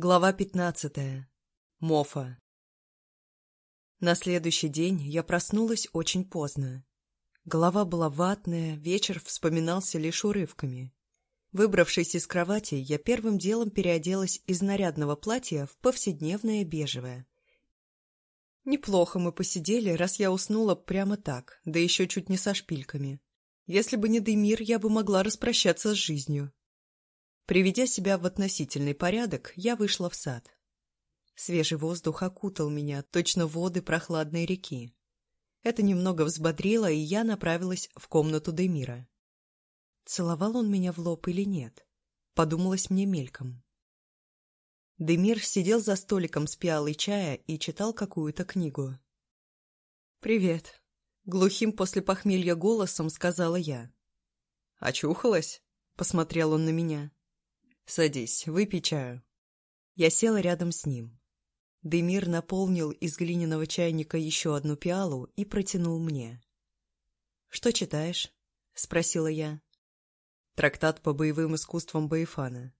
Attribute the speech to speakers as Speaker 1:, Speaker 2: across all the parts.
Speaker 1: Глава пятнадцатая. Мофа. На следующий день я проснулась очень поздно. Голова была ватная, вечер вспоминался лишь урывками. Выбравшись из кровати, я первым делом переоделась из нарядного платья в повседневное бежевое. Неплохо мы посидели, раз я уснула прямо так, да еще чуть не со шпильками. Если бы не Демир, я бы могла распрощаться с жизнью. Приведя себя в относительный порядок, я вышла в сад. Свежий воздух окутал меня, точно воды прохладной реки. Это немного взбодрило, и я направилась в комнату Демира. Целовал он меня в лоб или нет? Подумалось мне мельком. Демир сидел за столиком с пиалой чая и читал какую-то книгу. «Привет», — глухим после похмелья голосом сказала я. «Очухалась?» — посмотрел он на меня. «Садись, выпей чаю». Я села рядом с ним. Демир наполнил из глиняного чайника еще одну пиалу и протянул мне. «Что читаешь?» — спросила я. Трактат по боевым искусствам Баифана.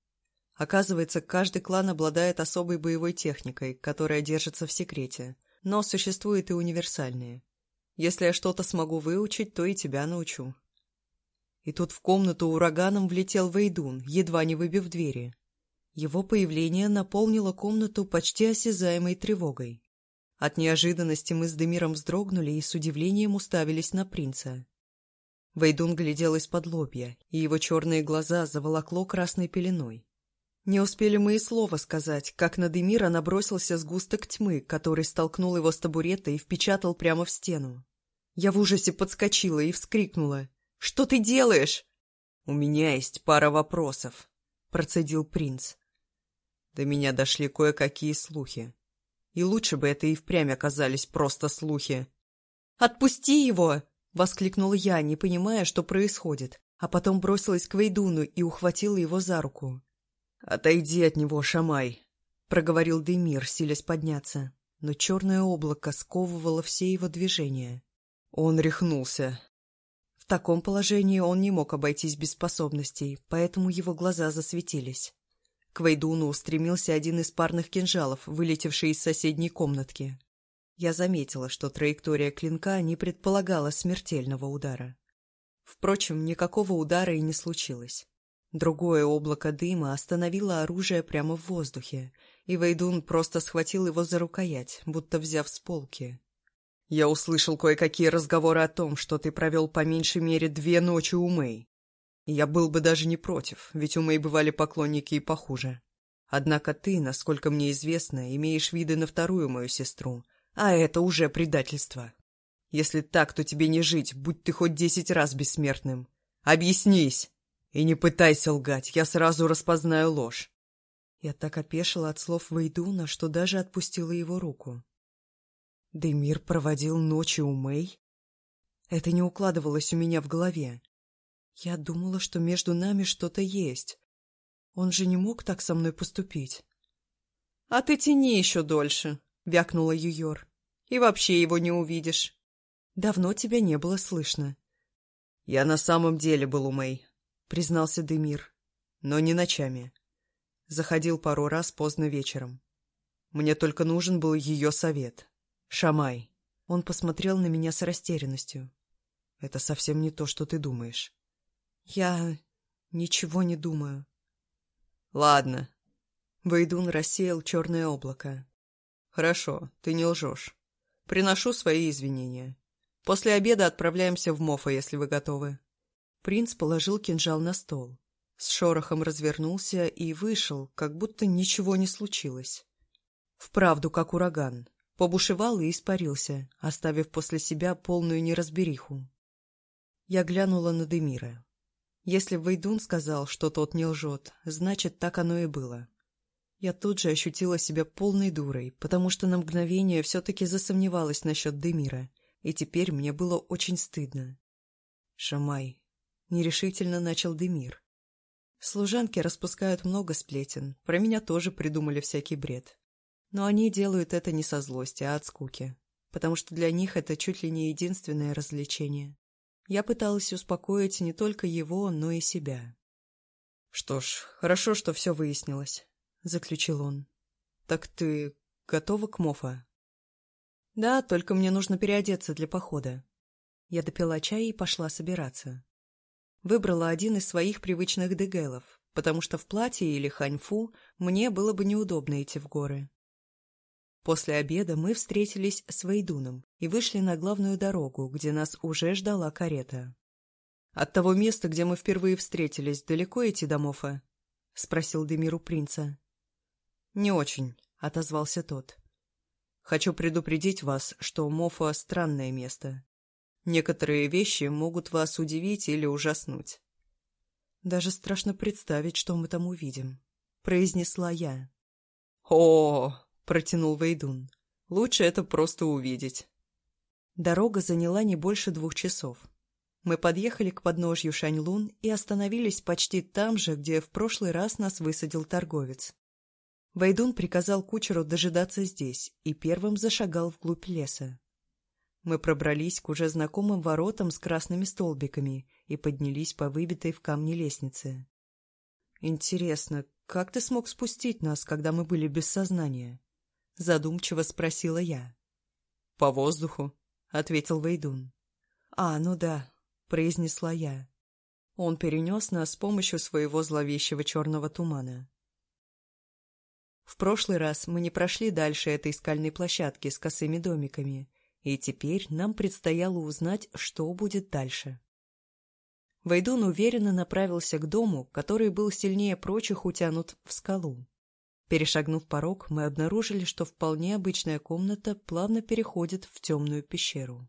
Speaker 1: Оказывается, каждый клан обладает особой боевой техникой, которая держится в секрете, но существуют и универсальные. Если я что-то смогу выучить, то и тебя научу. И тут в комнату ураганом влетел Вейдун, едва не выбив двери. Его появление наполнило комнату почти осязаемой тревогой. От неожиданности мы с Демиром вздрогнули и с удивлением уставились на принца. Вейдун глядел из-под лобья, и его черные глаза заволокло красной пеленой. Не успели мы и слова сказать, как на Демира набросился сгусток тьмы, который столкнул его с табурета и впечатал прямо в стену. Я в ужасе подскочила и вскрикнула. Что ты делаешь?» «У меня есть пара вопросов», — процедил принц. До меня дошли кое-какие слухи. И лучше бы это и впрямь оказались просто слухи. «Отпусти его!» — воскликнула я, не понимая, что происходит, а потом бросилась к Вейдуну и ухватила его за руку. «Отойди от него, Шамай!» — проговорил Демир, силясь подняться. Но черное облако сковывало все его движения. Он рехнулся, таком положении он не мог обойтись без способностей, поэтому его глаза засветились. К Вейдуну устремился один из парных кинжалов, вылетевший из соседней комнатки. Я заметила, что траектория клинка не предполагала смертельного удара. Впрочем, никакого удара и не случилось. Другое облако дыма остановило оружие прямо в воздухе, и Вейдун просто схватил его за рукоять, будто взяв с полки. Я услышал кое-какие разговоры о том, что ты провел по меньшей мере две ночи у Мэй. Я был бы даже не против, ведь у Мэй бывали поклонники и похуже. Однако ты, насколько мне известно, имеешь виды на вторую мою сестру, а это уже предательство. Если так, то тебе не жить, будь ты хоть десять раз бессмертным. Объяснись! И не пытайся лгать, я сразу распознаю ложь. Я так опешила от слов Вейдуна, что даже отпустила его руку. Демир проводил ночи у Мэй? Это не укладывалось у меня в голове. Я думала, что между нами что-то есть. Он же не мог так со мной поступить. — А ты тяни еще дольше, — вякнула Юйор. — И вообще его не увидишь. Давно тебя не было слышно. — Я на самом деле был у Мэй, — признался Демир. Но не ночами. Заходил пару раз поздно вечером. Мне только нужен был ее совет. «Шамай». Он посмотрел на меня с растерянностью. «Это совсем не то, что ты думаешь». «Я ничего не думаю». «Ладно». Вейдун рассеял черное облако. «Хорошо, ты не лжешь. Приношу свои извинения. После обеда отправляемся в Мофа, если вы готовы». Принц положил кинжал на стол. С шорохом развернулся и вышел, как будто ничего не случилось. Вправду, как ураган побушевал и испарился, оставив после себя полную неразбериху. Я глянула на Демира. Если Вейдун сказал, что тот не лжет, значит, так оно и было. Я тут же ощутила себя полной дурой, потому что на мгновение все-таки засомневалась насчет Демира, и теперь мне было очень стыдно. «Шамай», — нерешительно начал Демир. «Служанки распускают много сплетен, про меня тоже придумали всякий бред. Но они делают это не со злости, а от скуки, потому что для них это чуть ли не единственное развлечение. Я пыталась успокоить не только его, но и себя. Что ж, хорошо, что все выяснилось. — заключил он. «Так ты готова к Мофа?» «Да, только мне нужно переодеться для похода». Я допила чай и пошла собираться. Выбрала один из своих привычных дегелов, потому что в платье или ханьфу мне было бы неудобно идти в горы. После обеда мы встретились с Вейдуном и вышли на главную дорогу, где нас уже ждала карета. «От того места, где мы впервые встретились, далеко идти до Мофа?» — спросил Демир у принца. «Не очень», — отозвался тот. «Хочу предупредить вас, что Мофа — странное место. Некоторые вещи могут вас удивить или ужаснуть». «Даже страшно представить, что мы там увидим», — произнесла я. «О, протянул Вейдун. Лучше это просто увидеть. Дорога заняла не больше двух часов. Мы подъехали к подножью Шаньлун и остановились почти там же, где в прошлый раз нас высадил торговец. Вейдун приказал кучеру дожидаться здесь и первым зашагал вглубь леса. Мы пробрались к уже знакомым воротам с красными столбиками и поднялись по выбитой в камне лестнице. «Интересно, как ты смог спустить нас, когда мы были без сознания?» Задумчиво спросила я. «По воздуху», — ответил Вейдун. «А, ну да», — произнесла я. Он перенес нас с помощью своего зловещего черного тумана. В прошлый раз мы не прошли дальше этой скальной площадки с косыми домиками, и теперь нам предстояло узнать, что будет дальше. Вейдун уверенно направился к дому, который был сильнее прочих утянут в скалу. Перешагнув порог, мы обнаружили, что вполне обычная комната плавно переходит в темную пещеру.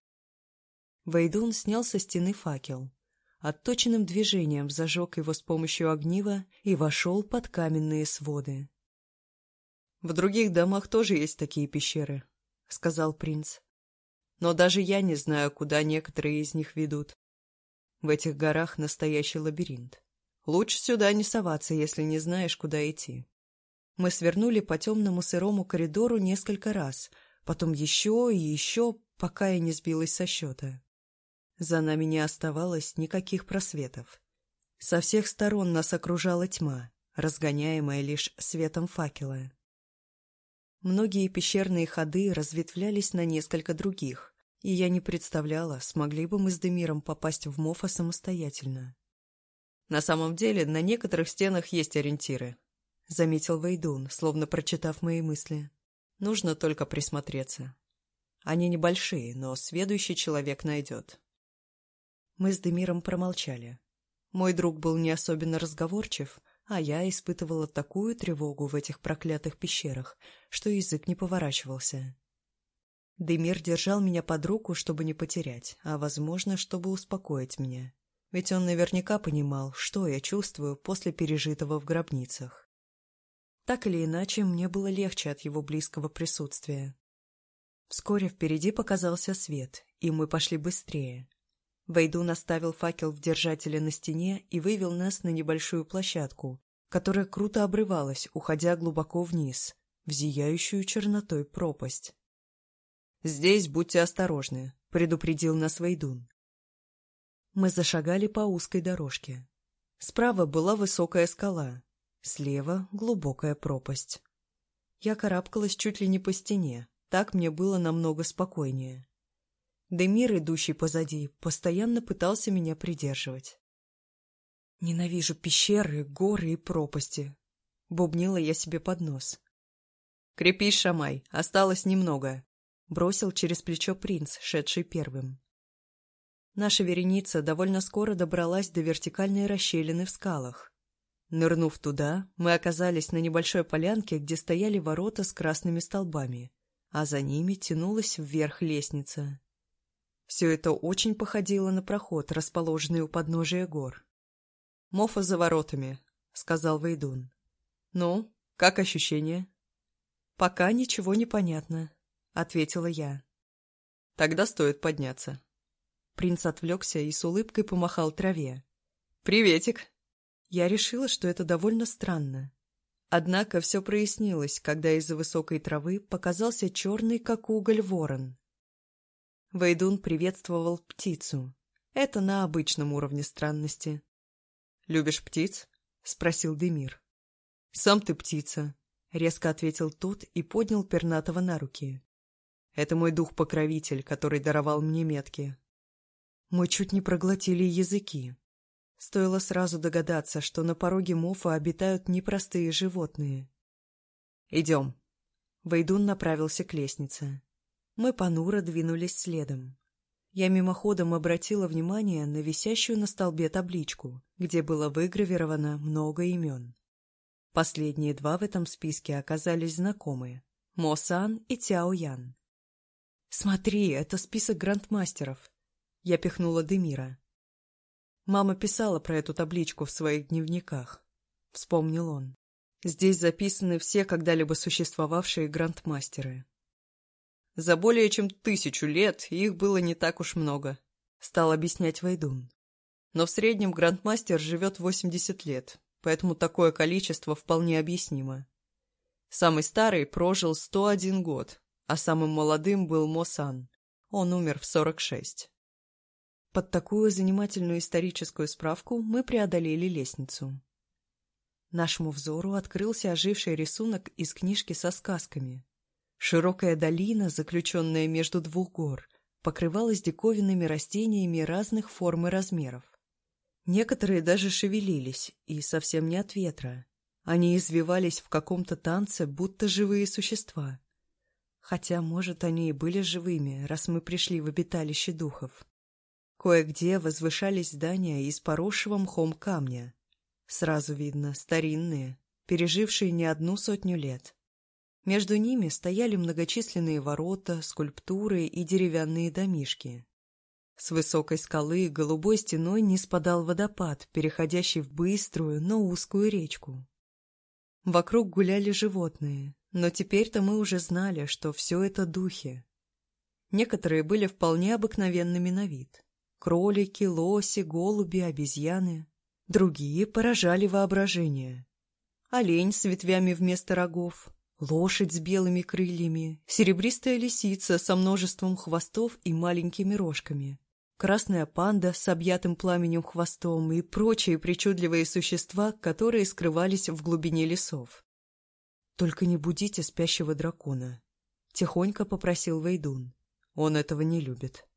Speaker 1: Вейдун снял со стены факел. Отточенным движением зажег его с помощью огнива и вошел под каменные своды. «В других домах тоже есть такие пещеры», — сказал принц. «Но даже я не знаю, куда некоторые из них ведут. В этих горах настоящий лабиринт. Лучше сюда не соваться, если не знаешь, куда идти». Мы свернули по темному сырому коридору несколько раз, потом еще и еще, пока я не сбилась со счета. За нами не оставалось никаких просветов. Со всех сторон нас окружала тьма, разгоняемая лишь светом факела. Многие пещерные ходы разветвлялись на несколько других, и я не представляла, смогли бы мы с Демиром попасть в Мофа самостоятельно. На самом деле, на некоторых стенах есть ориентиры, — заметил Вейдун, словно прочитав мои мысли. «Нужно только присмотреться. Они небольшие, но сведущий человек найдет». Мы с Демиром промолчали. Мой друг был не особенно разговорчив, а я испытывала такую тревогу в этих проклятых пещерах, что язык не поворачивался. Демир держал меня под руку, чтобы не потерять, а, возможно, чтобы успокоить меня. Ведь он наверняка понимал, что я чувствую после пережитого в гробницах. Так или иначе, мне было легче от его близкого присутствия. Вскоре впереди показался свет, и мы пошли быстрее. Вейду наставил факел в держателе на стене и вывел нас на небольшую площадку, которая круто обрывалась, уходя глубоко вниз, в зияющую чернотой пропасть. «Здесь будьте осторожны», — предупредил нас Вейдун. Мы зашагали по узкой дорожке. Справа была высокая скала, Слева глубокая пропасть. Я карабкалась чуть ли не по стене, так мне было намного спокойнее. Демир, идущий позади, постоянно пытался меня придерживать. «Ненавижу пещеры, горы и пропасти», — бубнила я себе под нос. «Крепись, Шамай, осталось немного», — бросил через плечо принц, шедший первым. Наша вереница довольно скоро добралась до вертикальной расщелины в скалах. Нырнув туда, мы оказались на небольшой полянке, где стояли ворота с красными столбами, а за ними тянулась вверх лестница. Все это очень походило на проход, расположенный у подножия гор. «Мофа за воротами», — сказал Вейдун. «Ну, как ощущения?» «Пока ничего не понятно», — ответила я. «Тогда стоит подняться». Принц отвлекся и с улыбкой помахал траве. «Приветик!» Я решила, что это довольно странно. Однако все прояснилось, когда из-за высокой травы показался черный, как уголь, ворон. Вейдун приветствовал птицу. Это на обычном уровне странности. «Любишь птиц?» — спросил Демир. «Сам ты птица», — резко ответил тот и поднял пернатого на руки. «Это мой дух-покровитель, который даровал мне метки. Мы чуть не проглотили языки. Стоило сразу догадаться, что на пороге Мофа обитают непростые животные. «Идем». Вейдун направился к лестнице. Мы понуро двинулись следом. Я мимоходом обратила внимание на висящую на столбе табличку, где было выгравировано много имен. Последние два в этом списке оказались знакомые — Мосан и Тяо Ян. «Смотри, это список грандмастеров!» Я пихнула Демира. Мама писала про эту табличку в своих дневниках. Вспомнил он. Здесь записаны все когда-либо существовавшие грандмастеры. За более чем тысячу лет их было не так уж много, стал объяснять Вайдун. Но в среднем грандмастер живет 80 лет, поэтому такое количество вполне объяснимо. Самый старый прожил 101 год, а самым молодым был Мосан. Он умер в 46. Под такую занимательную историческую справку мы преодолели лестницу. Нашему взору открылся оживший рисунок из книжки со сказками. Широкая долина, заключенная между двух гор, покрывалась диковинными растениями разных форм и размеров. Некоторые даже шевелились, и совсем не от ветра. Они извивались в каком-то танце, будто живые существа. Хотя, может, они и были живыми, раз мы пришли в обиталище духов. Кое-где возвышались здания из поросшего мхом камня. Сразу видно, старинные, пережившие не одну сотню лет. Между ними стояли многочисленные ворота, скульптуры и деревянные домишки. С высокой скалы голубой стеной не спадал водопад, переходящий в быструю, но узкую речку. Вокруг гуляли животные, но теперь-то мы уже знали, что все это духи. Некоторые были вполне обыкновенными на вид. Кролики, лоси, голуби, обезьяны. Другие поражали воображение. Олень с ветвями вместо рогов, лошадь с белыми крыльями, серебристая лисица со множеством хвостов и маленькими рожками, красная панда с объятым пламенем хвостом и прочие причудливые существа, которые скрывались в глубине лесов. «Только не будите спящего дракона», — тихонько попросил Вейдун. «Он этого не любит».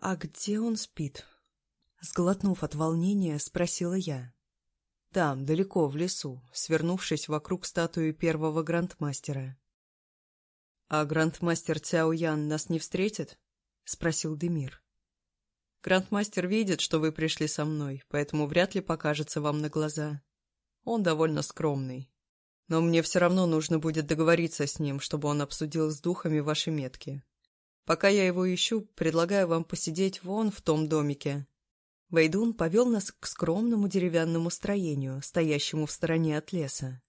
Speaker 1: «А где он спит?» Сглотнув от волнения, спросила я. «Там, далеко, в лесу, свернувшись вокруг статуи первого грандмастера». «А грандмастер Цяо Ян нас не встретит?» — спросил Демир. Грандмастер видит, что вы пришли со мной, поэтому вряд ли покажется вам на глаза. Он довольно скромный. Но мне все равно нужно будет договориться с ним, чтобы он обсудил с духами ваши метки. Пока я его ищу, предлагаю вам посидеть вон в том домике». Вейдун повел нас к скромному деревянному строению, стоящему в стороне от леса.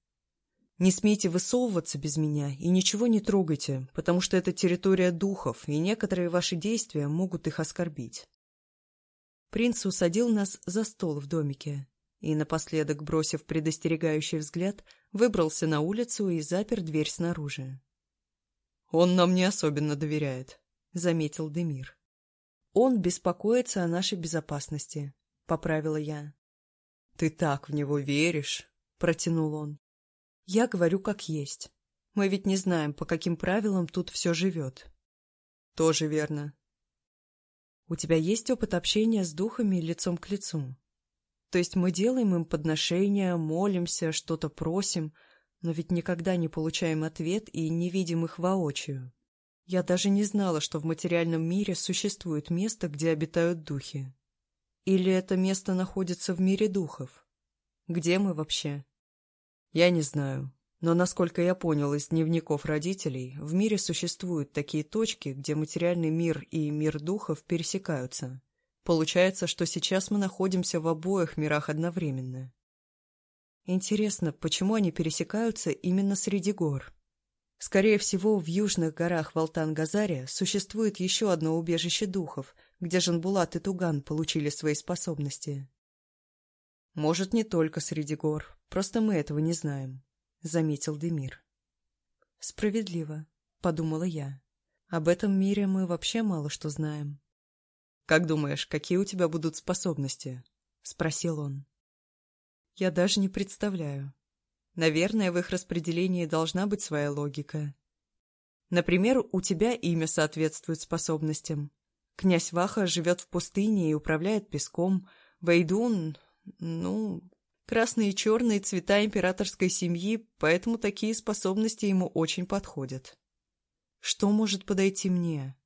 Speaker 1: «Не смейте высовываться без меня и ничего не трогайте, потому что это территория духов, и некоторые ваши действия могут их оскорбить. Принц усадил нас за стол в домике и, напоследок бросив предостерегающий взгляд, выбрался на улицу и запер дверь снаружи. «Он нам не особенно доверяет», — заметил Демир. «Он беспокоится о нашей безопасности», — поправила я. «Ты так в него веришь», — протянул он. «Я говорю как есть. Мы ведь не знаем, по каким правилам тут все живет». «Тоже верно. У тебя есть опыт общения с духами лицом к лицу? То есть мы делаем им подношения, молимся, что-то просим, но ведь никогда не получаем ответ и не видим их воочию. Я даже не знала, что в материальном мире существует место, где обитают духи. Или это место находится в мире духов? Где мы вообще? Я не знаю. Но, насколько я понял из дневников родителей, в мире существуют такие точки, где материальный мир и мир духов пересекаются. Получается, что сейчас мы находимся в обоих мирах одновременно. Интересно, почему они пересекаются именно среди гор? Скорее всего, в южных горах Валтан-Газария существует еще одно убежище духов, где Жанбулат и Туган получили свои способности. Может, не только среди гор, просто мы этого не знаем. — заметил Демир. «Справедливо», — подумала я. «Об этом мире мы вообще мало что знаем». «Как думаешь, какие у тебя будут способности?» — спросил он. «Я даже не представляю. Наверное, в их распределении должна быть своя логика. Например, у тебя имя соответствует способностям. Князь Ваха живет в пустыне и управляет песком. Вейдун, ну, красные и черные цвета императорской семьи, поэтому такие способности ему очень подходят. Что может подойти мне?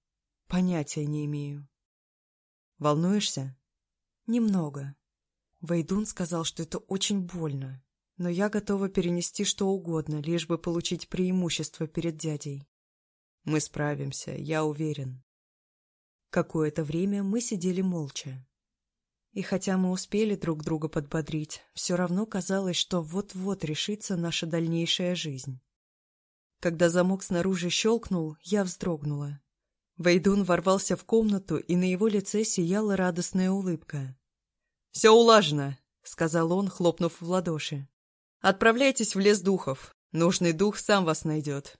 Speaker 1: Понятия не имею. Волнуешься? Немного. Вейдун сказал, что это очень больно, но я готова перенести что угодно, лишь бы получить преимущество перед дядей. Мы справимся, я уверен. Какое-то время мы сидели молча. И хотя мы успели друг друга подбодрить, все равно казалось, что вот-вот решится наша дальнейшая жизнь. Когда замок снаружи щелкнул, я вздрогнула. Вейдун ворвался в комнату, и на его лице сияла радостная улыбка. «Все улажено», — сказал он, хлопнув в ладоши. «Отправляйтесь в лес духов. Нужный дух сам вас найдет».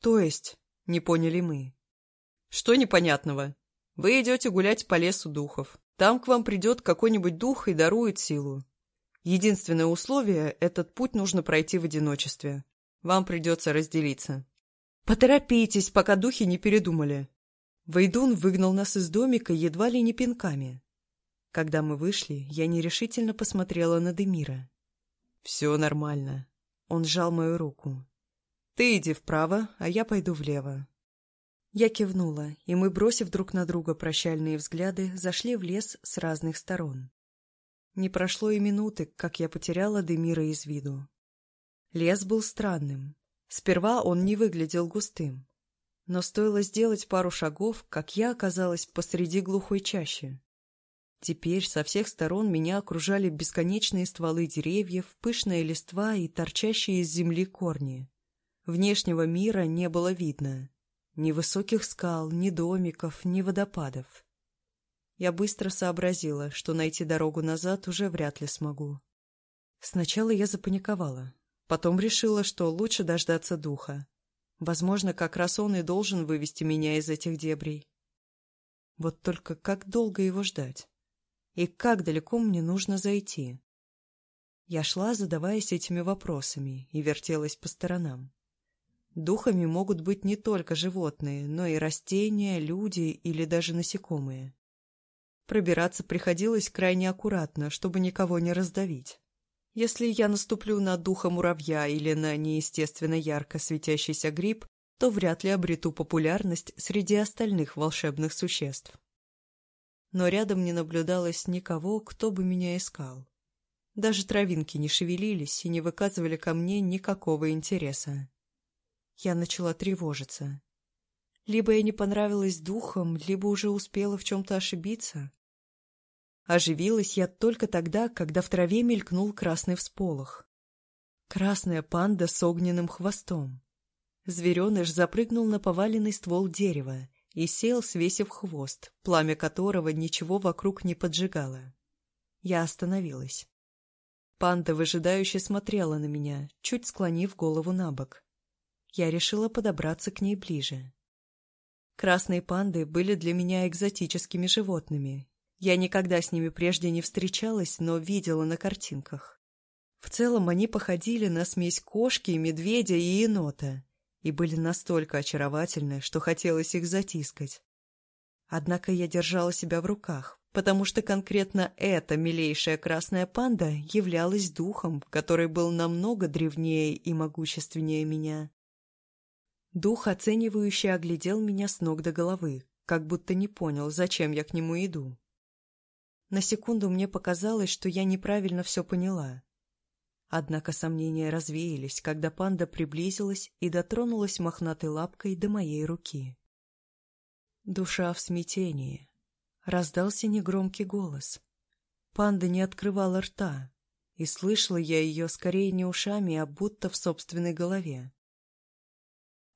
Speaker 1: «То есть?» — не поняли мы. «Что непонятного? Вы идете гулять по лесу духов. Там к вам придет какой-нибудь дух и дарует силу. Единственное условие — этот путь нужно пройти в одиночестве. Вам придется разделиться. «Поторопитесь, пока духи не передумали!» Вейдун выгнал нас из домика едва ли не пинками. Когда мы вышли, я нерешительно посмотрела на Демира. «Все нормально». Он сжал мою руку. «Ты иди вправо, а я пойду влево». Я кивнула, и мы, бросив друг на друга прощальные взгляды, зашли в лес с разных сторон. Не прошло и минуты, как я потеряла Демира из виду. Лес был странным. Сперва он не выглядел густым. Но стоило сделать пару шагов, как я оказалась посреди глухой чащи. Теперь со всех сторон меня окружали бесконечные стволы деревьев, пышная листва и торчащие из земли корни. Внешнего мира не было видно. Ни высоких скал, ни домиков, ни водопадов. Я быстро сообразила, что найти дорогу назад уже вряд ли смогу. Сначала я запаниковала. Потом решила, что лучше дождаться духа. Возможно, как раз он и должен вывести меня из этих дебрей. Вот только как долго его ждать? И как далеко мне нужно зайти? Я шла, задаваясь этими вопросами, и вертелась по сторонам. Духами могут быть не только животные, но и растения, люди или даже насекомые. Пробираться приходилось крайне аккуратно, чтобы никого не раздавить. Если я наступлю на духа муравья или на неестественно ярко светящийся гриб, то вряд ли обрету популярность среди остальных волшебных существ. Но рядом не наблюдалось никого, кто бы меня искал. Даже травинки не шевелились и не выказывали ко мне никакого интереса. Я начала тревожиться. Либо я не понравилась духом, либо уже успела в чем-то ошибиться. Оживилась я только тогда, когда в траве мелькнул красный всполох. Красная панда с огненным хвостом. Звереныш запрыгнул на поваленный ствол дерева и сел, свесив хвост, пламя которого ничего вокруг не поджигало. Я остановилась. Панда выжидающе смотрела на меня, чуть склонив голову на бок. Я решила подобраться к ней ближе. Красные панды были для меня экзотическими животными, я никогда с ними прежде не встречалась, но видела на картинках. В целом они походили на смесь кошки, медведя и енота и были настолько очаровательны, что хотелось их затискать. Однако я держала себя в руках, потому что конкретно эта милейшая красная панда являлась духом, который был намного древнее и могущественнее меня. Дух оценивающе оглядел меня с ног до головы, как будто не понял, зачем я к нему иду. На секунду мне показалось, что я неправильно все поняла. Однако сомнения развеялись, когда панда приблизилась и дотронулась мохнатой лапкой до моей руки. Душа в смятении. Раздался негромкий голос. Панда не открывала рта, и слышала я ее скорее не ушами, а будто в собственной голове.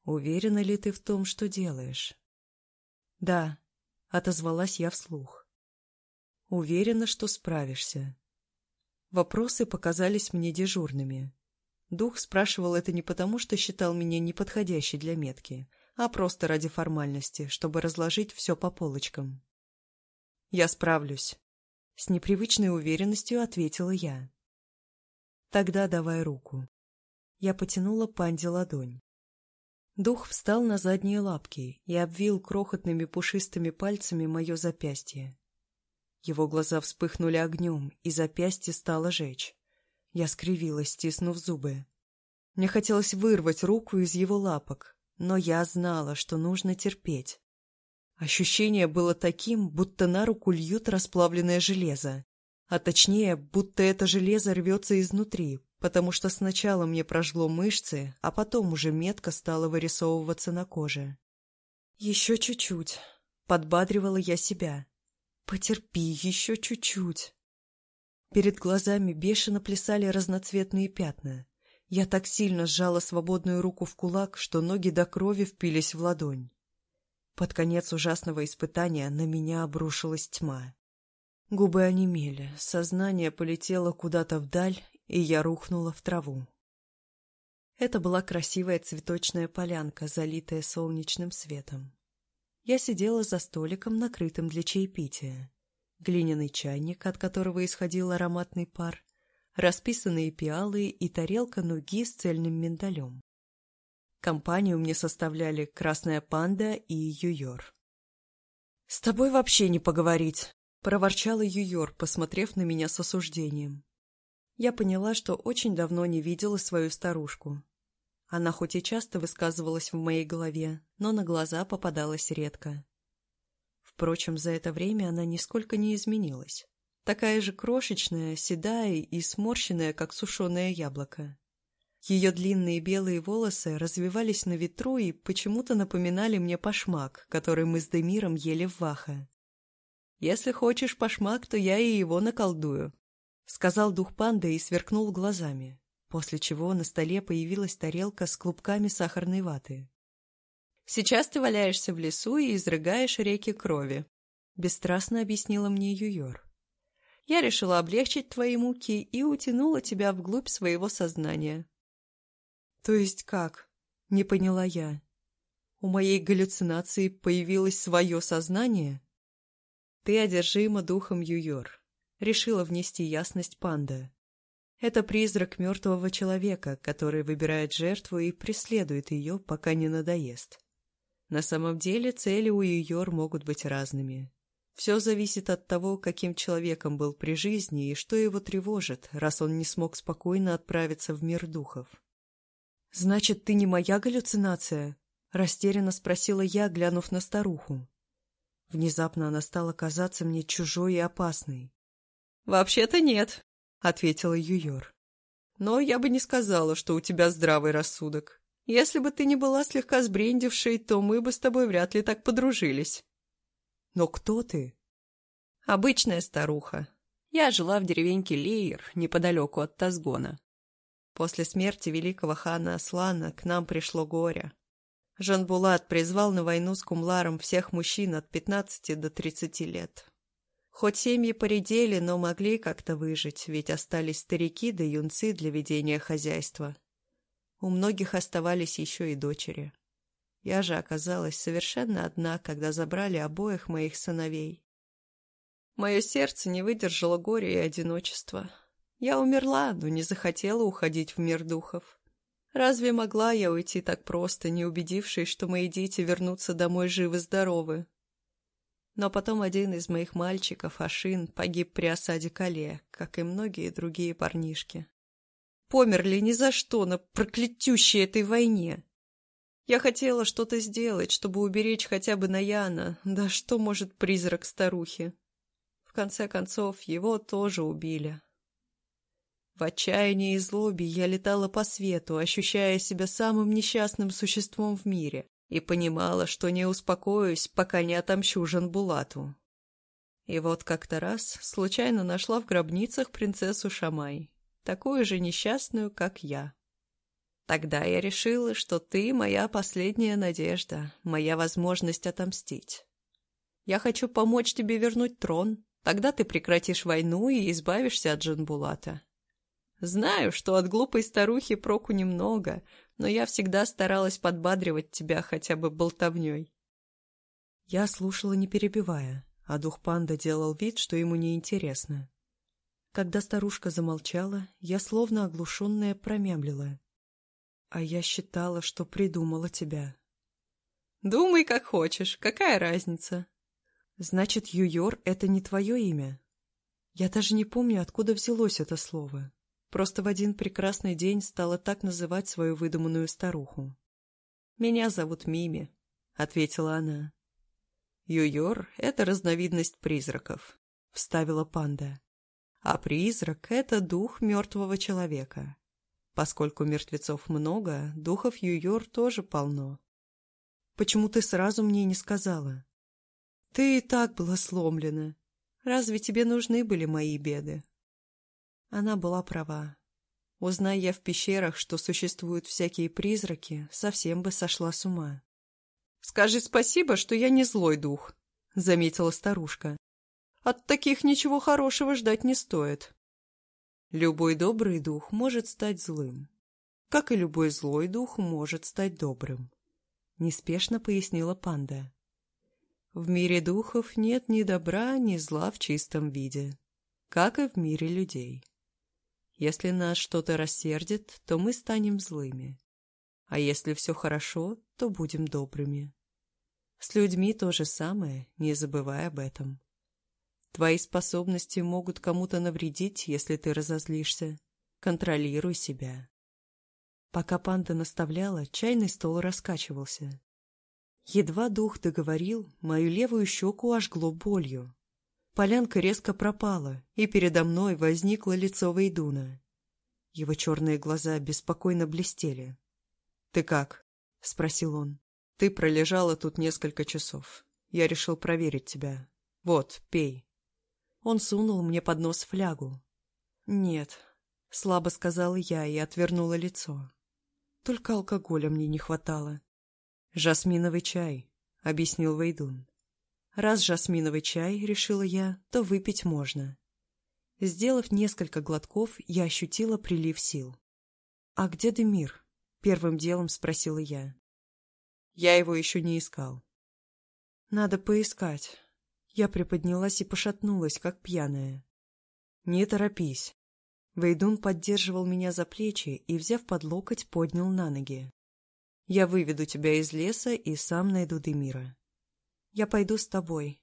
Speaker 1: «Уверена ли ты в том, что делаешь?» «Да», — отозвалась я вслух. Уверена, что справишься. Вопросы показались мне дежурными. Дух спрашивал это не потому, что считал меня неподходящей для метки, а просто ради формальности, чтобы разложить все по полочкам. «Я справлюсь», — с непривычной уверенностью ответила я. Тогда давай руку. Я потянула панде ладонь. Дух встал на задние лапки и обвил крохотными пушистыми пальцами мое запястье. Его глаза вспыхнули огнем, и запястье стало жечь. Я скривилась, стиснув зубы. Мне хотелось вырвать руку из его лапок, но я знала, что нужно терпеть. Ощущение было таким, будто на руку льют расплавленное железо, а точнее, будто это железо рвется изнутри, потому что сначала мне прожгло мышцы, а потом уже метка стала вырисовываться на коже. «Еще чуть-чуть», — подбадривала я себя. «Потерпи, еще чуть-чуть». Перед глазами бешено плясали разноцветные пятна. Я так сильно сжала свободную руку в кулак, что ноги до крови впились в ладонь. Под конец ужасного испытания на меня обрушилась тьма. Губы онемели, сознание полетело куда-то вдаль, и я рухнула в траву. Это была красивая цветочная полянка, залитая солнечным светом. Я сидела за столиком, накрытым для чаепития. Глиняный чайник, от которого исходил ароматный пар, расписанные пиалы и тарелка нуги с цельным миндалем. Компанию мне составляли Красная Панда и Юйор. «С тобой вообще не поговорить!» — проворчала Юйор, посмотрев на меня с осуждением. Я поняла, что очень давно не видела свою старушку. Она хоть и часто высказывалась в моей голове, но на глаза попадалась редко. Впрочем, за это время она нисколько не изменилась. Такая же крошечная, седая и сморщенная, как сушеное яблоко. Ее длинные белые волосы развивались на ветру и почему-то напоминали мне пашмак, который мы с Демиром ели в Ваха. «Если хочешь пашмак, то я и его наколдую», — сказал дух панды и сверкнул глазами, после чего на столе появилась тарелка с клубками сахарной ваты. «Сейчас ты валяешься в лесу и изрыгаешь реки крови», — бесстрастно объяснила мне Юйор. «Я решила облегчить твои муки и утянула тебя вглубь своего сознания». «То есть как?» — не поняла я. «У моей галлюцинации появилось свое сознание?» «Ты одержима духом Юйор», решила внести ясность панда. Это призрак мертвого человека, который выбирает жертву и преследует ее, пока не надоест. На самом деле цели у Юйор могут быть разными. Все зависит от того, каким человеком был при жизни и что его тревожит, раз он не смог спокойно отправиться в мир духов. «Значит, ты не моя галлюцинация?» — растерянно спросила я, глянув на старуху. Внезапно она стала казаться мне чужой и опасной. «Вообще-то нет», — ответила Юйор. «Но я бы не сказала, что у тебя здравый рассудок. Если бы ты не была слегка сбрендившей, то мы бы с тобой вряд ли так подружились». «Но кто ты?» «Обычная старуха. Я жила в деревеньке Лейер, неподалеку от Тазгона. После смерти великого хана Аслана к нам пришло горе. Жанбулат призвал на войну с Кумларом всех мужчин от 15 до 30 лет. Хоть семьи поредели, но могли как-то выжить, ведь остались старики да юнцы для ведения хозяйства. У многих оставались еще и дочери. Я же оказалась совершенно одна, когда забрали обоих моих сыновей. Мое сердце не выдержало горя и одиночества. Я умерла, но не захотела уходить в мир духов. Разве могла я уйти так просто, не убедившись, что мои дети вернутся домой живы-здоровы? Но потом один из моих мальчиков, Ашин, погиб при осаде Кале, как и многие другие парнишки. Померли ни за что на проклятющей этой войне. Я хотела что-то сделать, чтобы уберечь хотя бы Наяна, да что может призрак старухи? В конце концов, его тоже убили. В отчаянии и злобе я летала по свету, ощущая себя самым несчастным существом в мире и понимала, что не успокоюсь, пока не отомщу Жанбулату. И вот как-то раз случайно нашла в гробницах принцессу Шамай, такую же несчастную, как я. Тогда я решила, что ты моя последняя надежда, моя возможность отомстить. Я хочу помочь тебе вернуть трон, тогда ты прекратишь войну и избавишься от Джанбулата. Знаю, что от глупой старухи проку немного, но я всегда старалась подбадривать тебя хотя бы болтовней. Я слушала, не перебивая, а дух панда делал вид, что ему неинтересно. Когда старушка замолчала, я словно оглушенная промямлила. А я считала, что придумала тебя. Думай, как хочешь, какая разница? Значит, Юйор — это не твое имя? Я даже не помню, откуда взялось это слово. Просто в один прекрасный день стала так называть свою выдуманную старуху. «Меня зовут Мими», — ответила она. «Юйор — это разновидность призраков», — вставила панда. «А призрак — это дух мертвого человека. Поскольку мертвецов много, духов Юйор тоже полно. Почему ты сразу мне не сказала? Ты и так была сломлена. Разве тебе нужны были мои беды?» Она была права. Узнай я в пещерах, что существуют всякие призраки, совсем бы сошла с ума. «Скажи спасибо, что я не злой дух», — заметила старушка. «От таких ничего хорошего ждать не стоит». Любой добрый дух может стать злым, как и любой злой дух может стать добрым, — неспешно пояснила панда. В мире духов нет ни добра, ни зла в чистом виде, как и в мире людей. Если нас что-то рассердит, то мы станем злыми. А если все хорошо, то будем добрыми. С людьми то же самое, не забывай об этом. Твои способности могут кому-то навредить, если ты разозлишься. Контролируй себя. Пока панда наставляла, чайный стол раскачивался. Едва дух договорил, мою левую щеку ожгло болью. Полянка резко пропала, и передо мной возникло лицо Вейдуна. Его черные глаза беспокойно блестели. «Ты как?» — спросил он. «Ты пролежала тут несколько часов. Я решил проверить тебя. Вот, пей». Он сунул мне под нос флягу. «Нет», — слабо сказала я и отвернула лицо. Только алкоголя мне не хватало. «Жасминовый чай», — объяснил Вейдун. Раз жасминовый чай, решила я, то выпить можно. Сделав несколько глотков, я ощутила прилив сил. «А где Демир?» — первым делом спросила я. Я его еще не искал. «Надо поискать». Я приподнялась и пошатнулась, как пьяная. «Не торопись». Вейдун поддерживал меня за плечи и, взяв под локоть, поднял на ноги. «Я выведу тебя из леса и сам найду Демира. Я пойду с тобой.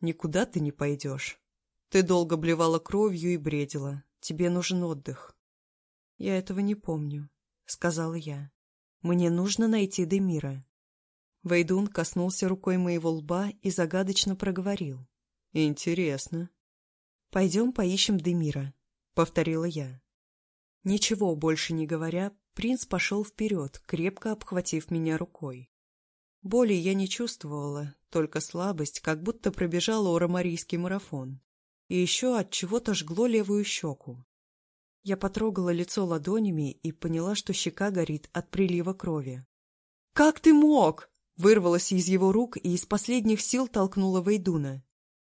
Speaker 1: Никуда ты не пойдешь. Ты долго блевала кровью и бредила. Тебе нужен отдых. Я этого не помню, сказала я. Мне нужно найти Демира. Вейдун коснулся рукой моего лба и загадочно проговорил. Интересно. Пойдем поищем Демира, повторила я. Ничего больше не говоря, принц пошел вперед, крепко обхватив меня рукой. Боли я не чувствовала, только слабость, как будто пробежала урамарийский марафон. И еще от чего-то жгло левую щеку. Я потрогала лицо ладонями и поняла, что щека горит от прилива крови. «Как ты мог?» — вырвалась из его рук и из последних сил толкнула Вейдуна.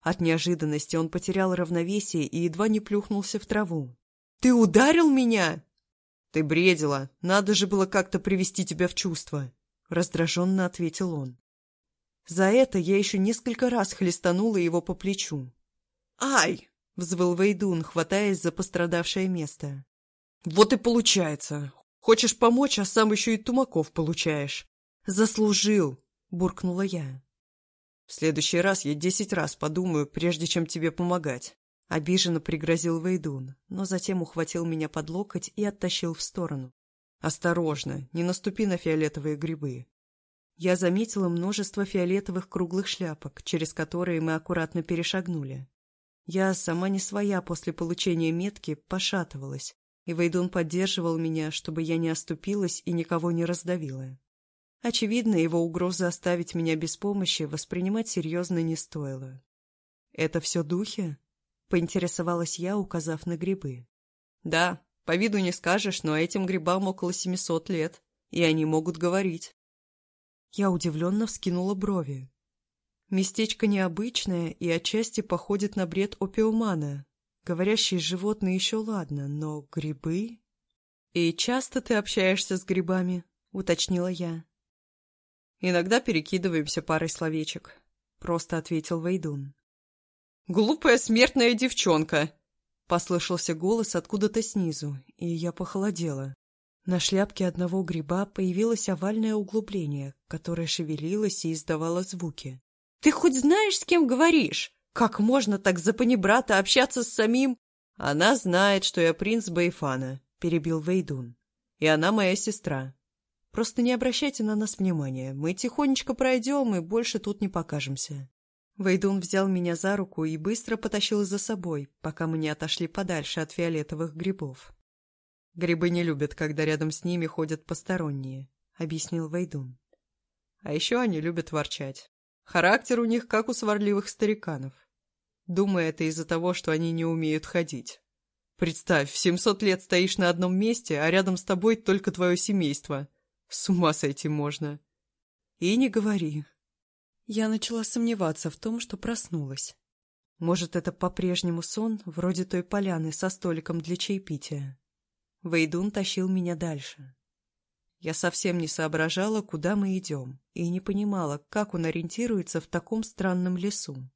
Speaker 1: От неожиданности он потерял равновесие и едва не плюхнулся в траву. «Ты ударил меня?» «Ты бредила. Надо же было как-то привести тебя в чувство», — раздраженно ответил он. За это я еще несколько раз хлестанула его по плечу. «Ай!» — взвыл Вейдун, хватаясь за пострадавшее место. «Вот и получается. Хочешь помочь, а сам еще и тумаков получаешь. Заслужил!» — буркнула я. «В следующий раз я десять раз подумаю, прежде чем тебе помогать», — обиженно пригрозил Вейдун, но затем ухватил меня под локоть и оттащил в сторону. «Осторожно, не наступи на фиолетовые грибы». Я заметила множество фиолетовых круглых шляпок, через которые мы аккуратно перешагнули. Я, сама не своя после получения метки, пошатывалась, и Вейдун поддерживал меня, чтобы я не оступилась и никого не раздавила. Очевидно, его угроза оставить меня без помощи воспринимать серьезно не стоило. «Это все духи?» — поинтересовалась я, указав на грибы. «Да, по виду не скажешь, но этим грибам около семисот лет, и они могут говорить. Я удивленно вскинула брови. Местечко необычное и отчасти походит на бред опиумана. Говорящие животные еще ладно, но грибы... «И часто ты общаешься с грибами?» — уточнила я. «Иногда перекидываемся парой словечек», — просто ответил Вейдун. «Глупая смертная девчонка!» Послышался голос откуда-то снизу, и я похолодела. На шляпке одного гриба появилось овальное углубление, которое шевелилось и издавало звуки. «Ты хоть знаешь, с кем говоришь? Как можно так за панибрата общаться с самим...» «Она знает, что я принц Байфана», — перебил Вейдун. «И она моя сестра. Просто не обращайте на нас внимания. Мы тихонечко пройдем и больше тут не покажемся». Вейдун взял меня за руку и быстро потащил за собой, пока мы не отошли подальше от фиолетовых грибов. «Грибы не любят, когда рядом с ними ходят посторонние», — объяснил Вейдун. «А еще они любят ворчать. Характер у них как у сварливых стариканов. Думаю, это из-за того, что они не умеют ходить. Представь, в семьсот лет стоишь на одном месте, а рядом с тобой только твое семейство. С ума сойти можно. И не говори. Я начала сомневаться в том, что проснулась. Может, это по-прежнему сон, вроде той поляны со столиком для чаепития. Вейдун тащил меня дальше. Я совсем не соображала, куда мы идем, и не понимала, как он ориентируется в таком странном лесу.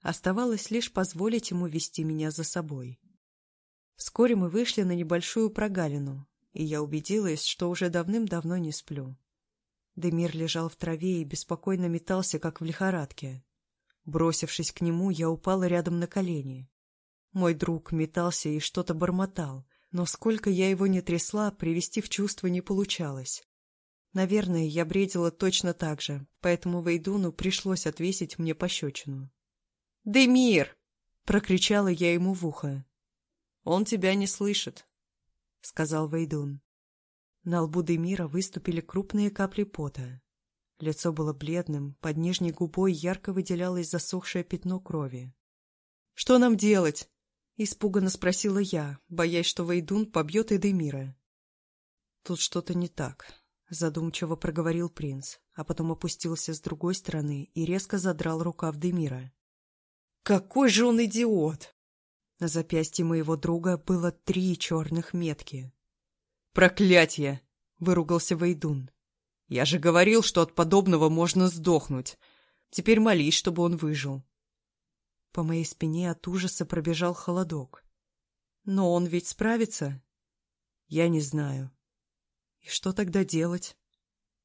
Speaker 1: Оставалось лишь позволить ему вести меня за собой. Вскоре мы вышли на небольшую прогалину, и я убедилась, что уже давным-давно не сплю. Демир лежал в траве и беспокойно метался, как в лихорадке. Бросившись к нему, я упала рядом на колени. Мой друг метался и что-то бормотал, но сколько я его не трясла, привести в чувство не получалось. Наверное, я бредила точно так же, поэтому Вейдуну пришлось отвесить мне пощечину. «Демир!» — прокричала я ему в ухо. «Он тебя не слышит», — сказал Вейдун. На лбу Демира выступили крупные капли пота. Лицо было бледным, под нижней губой ярко выделялось засохшее пятно крови. «Что нам делать?» — испуганно спросила я, боясь, что Вейдун побьет Эдемира. «Тут что-то не так», — задумчиво проговорил принц, а потом опустился с другой стороны и резко задрал рукав Демира. Какой же он идиот! На запястье моего друга было три черных метки. «Проклятье!» — выругался Вейдун. «Я же говорил, что от подобного можно сдохнуть. Теперь молись, чтобы он выжил». По моей спине от ужаса пробежал холодок. «Но он ведь справится?» «Я не знаю». «И что тогда делать?»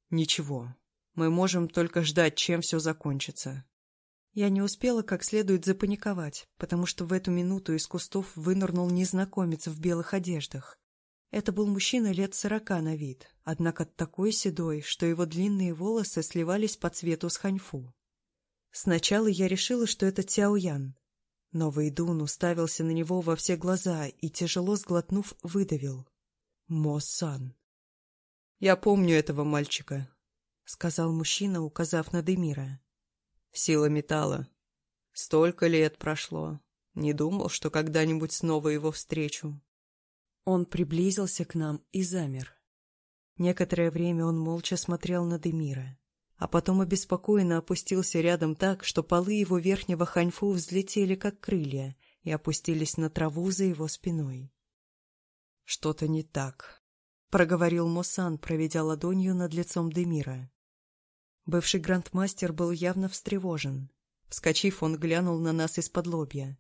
Speaker 1: «Ничего. Мы можем только ждать, чем все закончится». Я не успела как следует запаниковать, потому что в эту минуту из кустов вынырнул незнакомец в белых одеждах. Это был мужчина лет сорока на вид, однако такой седой, что его длинные волосы сливались по цвету с ханьфу. Сначала я решила, что это Цяо Ян, но Вэйдун уставился на него во все глаза и, тяжело сглотнув, выдавил. «Мо-сан». «Я помню этого мальчика», — сказал мужчина, указав на Демира. Сила металла. Столько лет прошло. Не думал, что когда-нибудь снова его встречу. Он приблизился к нам и замер. Некоторое время он молча смотрел на Демира, а потом обеспокоенно опустился рядом так, что полы его верхнего ханьфу взлетели, как крылья, и опустились на траву за его спиной. «Что-то не так», — проговорил Мосан, проведя ладонью над лицом Демира. Бывший грандмастер был явно встревожен. Вскочив, он глянул на нас из-под лобья.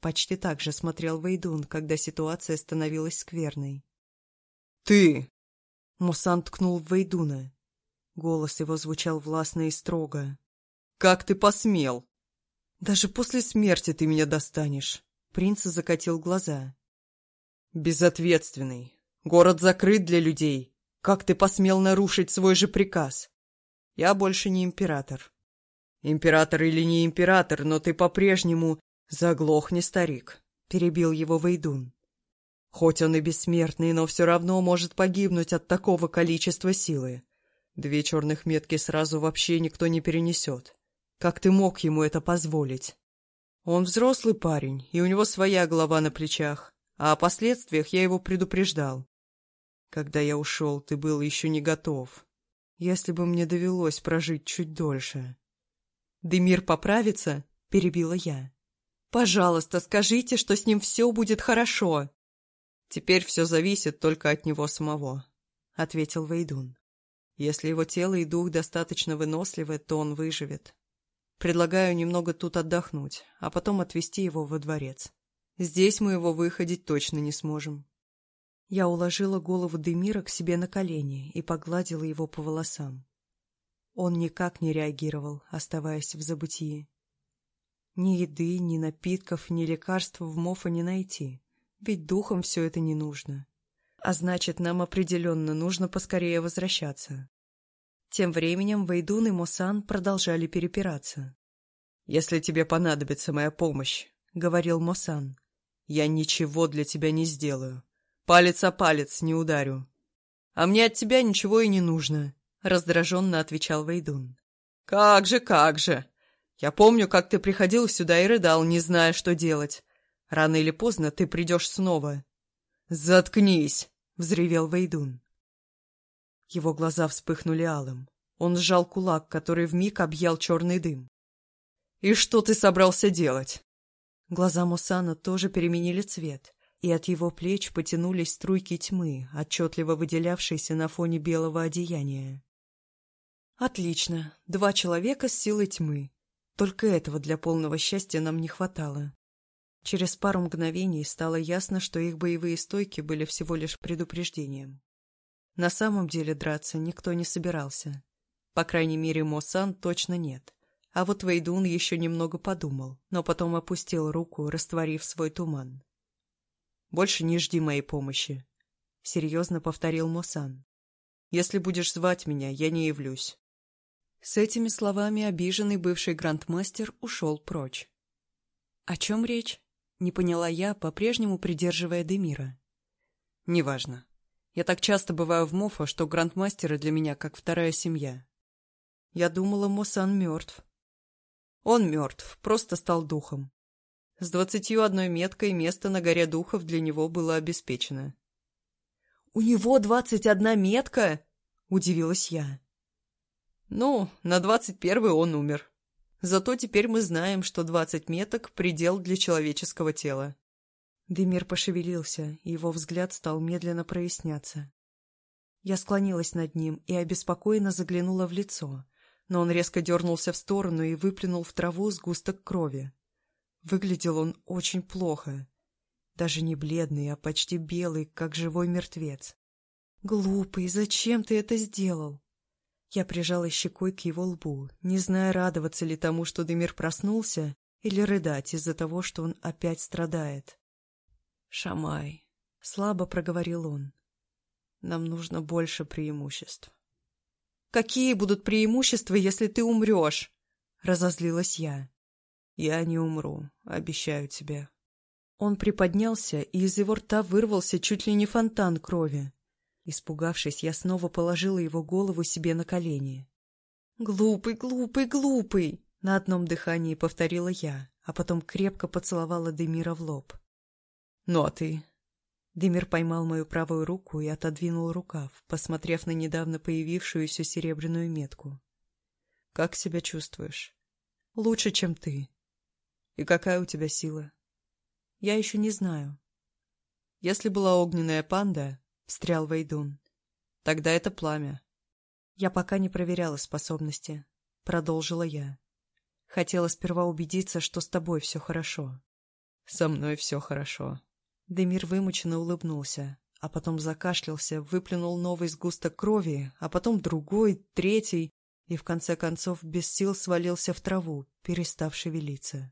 Speaker 1: Почти так же смотрел Вейдун, когда ситуация становилась скверной. «Ты!» Мусан ткнул в Вейдуна. Голос его звучал властно и строго. «Как ты посмел?» «Даже после смерти ты меня достанешь!» Принц закатил глаза. «Безответственный. Город закрыт для людей. Как ты посмел нарушить свой же приказ? Я больше не император. Император или не император, но ты по-прежнему заглохни, старик, перебил его Вейдун. Хоть он и бессмертный, но все равно может погибнуть от такого количества силы. Две черных метки сразу вообще никто не перенесет. Как ты мог ему это позволить? Он взрослый парень, и у него своя голова на плечах, а о последствиях я его предупреждал. Когда я ушел, ты был еще не готов если бы мне довелось прожить чуть дольше. «Демир поправится?» — перебила я. «Пожалуйста, скажите, что с ним все будет хорошо!» «Теперь все зависит только от него самого», — ответил Вейдун. «Если его тело и дух достаточно выносливы, то он выживет. Предлагаю немного тут отдохнуть, а потом отвезти его во дворец. Здесь мы его выходить точно не сможем. Я уложила голову Демира к себе на колени и погладила его по волосам. Он никак не реагировал, оставаясь в забытии. Ни еды, ни напитков, ни лекарств в Мофа не найти, ведь духом все это не нужно. А значит, нам определенно нужно поскорее возвращаться. Тем временем Вейдун и Мосан продолжали перепираться. «Если тебе понадобится моя помощь», — говорил Мосан, — «я ничего для тебя не сделаю. Палец о палец не ударю. А мне от тебя ничего и не нужно», — раздраженно отвечал Вейдун. «Как же, как же! Я помню, как ты приходил сюда и рыдал, не зная, что делать. Рано или поздно ты придешь снова». «Заткнись!» — взревел Вейдун. Его глаза вспыхнули алым. Он сжал кулак, который вмиг объял черный дым. «И что ты собрался делать?» Глаза Мусана тоже переменили цвет, и от его плеч потянулись струйки тьмы, отчетливо выделявшиеся на фоне белого одеяния. «Отлично. Два человека с силой тьмы. Только этого для полного счастья нам не хватало». Через пару мгновений стало ясно, что их боевые стойки были всего лишь предупреждением. На самом деле драться никто не собирался. По крайней мере, Мосан точно нет. А вот Вейдун еще немного подумал, но потом опустил руку, растворив свой туман. «Больше не жди моей помощи», — серьезно повторил Мосан. «Если будешь звать меня, я не явлюсь». С этими словами обиженный бывший грандмастер ушел прочь. «О чем речь?» — не поняла я, по-прежнему придерживая Демира. «Неважно. Я так часто бываю в Мофа, что грандмастеры для меня как вторая семья. Я думала, Мосан мертв. Он мертв, просто стал духом. С двадцатью одной меткой место на горе духов для него было обеспечено. «У него двадцать одна метка?» — удивилась я. «Ну, на двадцать первый он умер. Зато теперь мы знаем, что двадцать меток — предел для человеческого тела. Демир пошевелился, и его взгляд стал медленно проясняться. Я склонилась над ним и обеспокоенно заглянула в лицо, но он резко дернулся в сторону и выплюнул в траву сгусток крови. Выглядел он очень плохо. Даже не бледный, а почти белый, как живой мертвец. «Глупый, зачем ты это сделал?» Я прижала щекой к его лбу, не зная, радоваться ли тому, что Демир проснулся, или рыдать из-за того, что он опять страдает. «Шамай», — слабо проговорил он, — «нам нужно больше преимуществ». «Какие будут преимущества, если ты умрешь?» — разозлилась я. «Я не умру, обещаю тебе». Он приподнялся, и из его рта вырвался чуть ли не фонтан крови. Испугавшись, я снова положила его голову себе на колени. «Глупый, глупый, глупый!» — на одном дыхании повторила я, а потом крепко поцеловала Демира в лоб. «Ну а ты?» Демир поймал мою правую руку и отодвинул рукав, посмотрев на недавно появившуюся серебряную метку. «Как себя чувствуешь?» «Лучше, чем ты». «И какая у тебя сила?» «Я еще не знаю». «Если была огненная панда», — встрял Вейдун, — «тогда это пламя». «Я пока не проверяла способности», — продолжила я. «Хотела сперва убедиться, что с тобой все хорошо». «Со мной все хорошо», Демир вымученно улыбнулся, а потом закашлялся, выплюнул новый сгусток крови, а потом другой, третий, и в конце концов без сил свалился в траву, перестав шевелиться.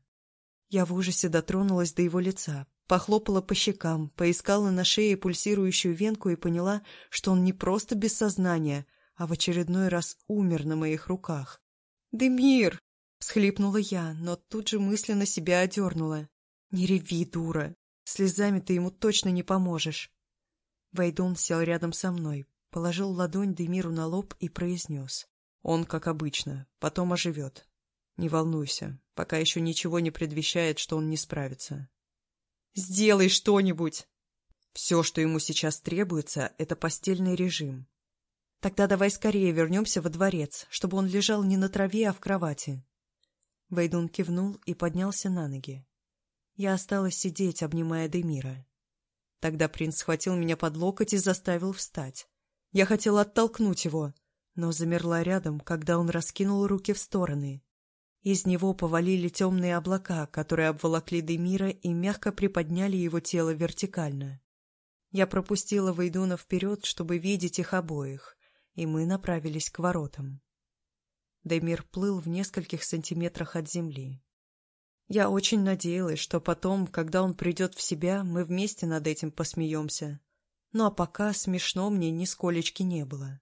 Speaker 1: Я в ужасе дотронулась до его лица, похлопала по щекам, поискала на шее пульсирующую венку и поняла, что он не просто без сознания, а в очередной раз умер на моих руках. «Демир!» — всхлипнула я, но тут же мысленно себя одернула. «Не реви, дура! Слезами ты ему точно не поможешь. Вайдун сел рядом со мной, положил ладонь Демиру на лоб и произнес. Он, как обычно, потом оживет. Не волнуйся, пока еще ничего не предвещает, что он не справится. «Сделай что-нибудь!» Все, что ему сейчас требуется, это постельный режим. Тогда давай скорее вернемся во дворец, чтобы он лежал не на траве, а в кровати. Вейдун кивнул и поднялся на ноги. Я осталась сидеть, обнимая Демира. Тогда принц схватил меня под локоть и заставил встать. Я хотела оттолкнуть его, но замерла рядом, когда он раскинул руки в стороны. Из него повалили темные облака, которые обволокли Демира и мягко приподняли его тело вертикально. Я пропустила Вейдуна вперед, чтобы видеть их обоих, и мы направились к воротам. Демир плыл в нескольких сантиметрах от земли. Я очень надеялась, что потом, когда он придет в себя, мы вместе над этим посмеемся. Ну а пока смешно мне нисколечки не было.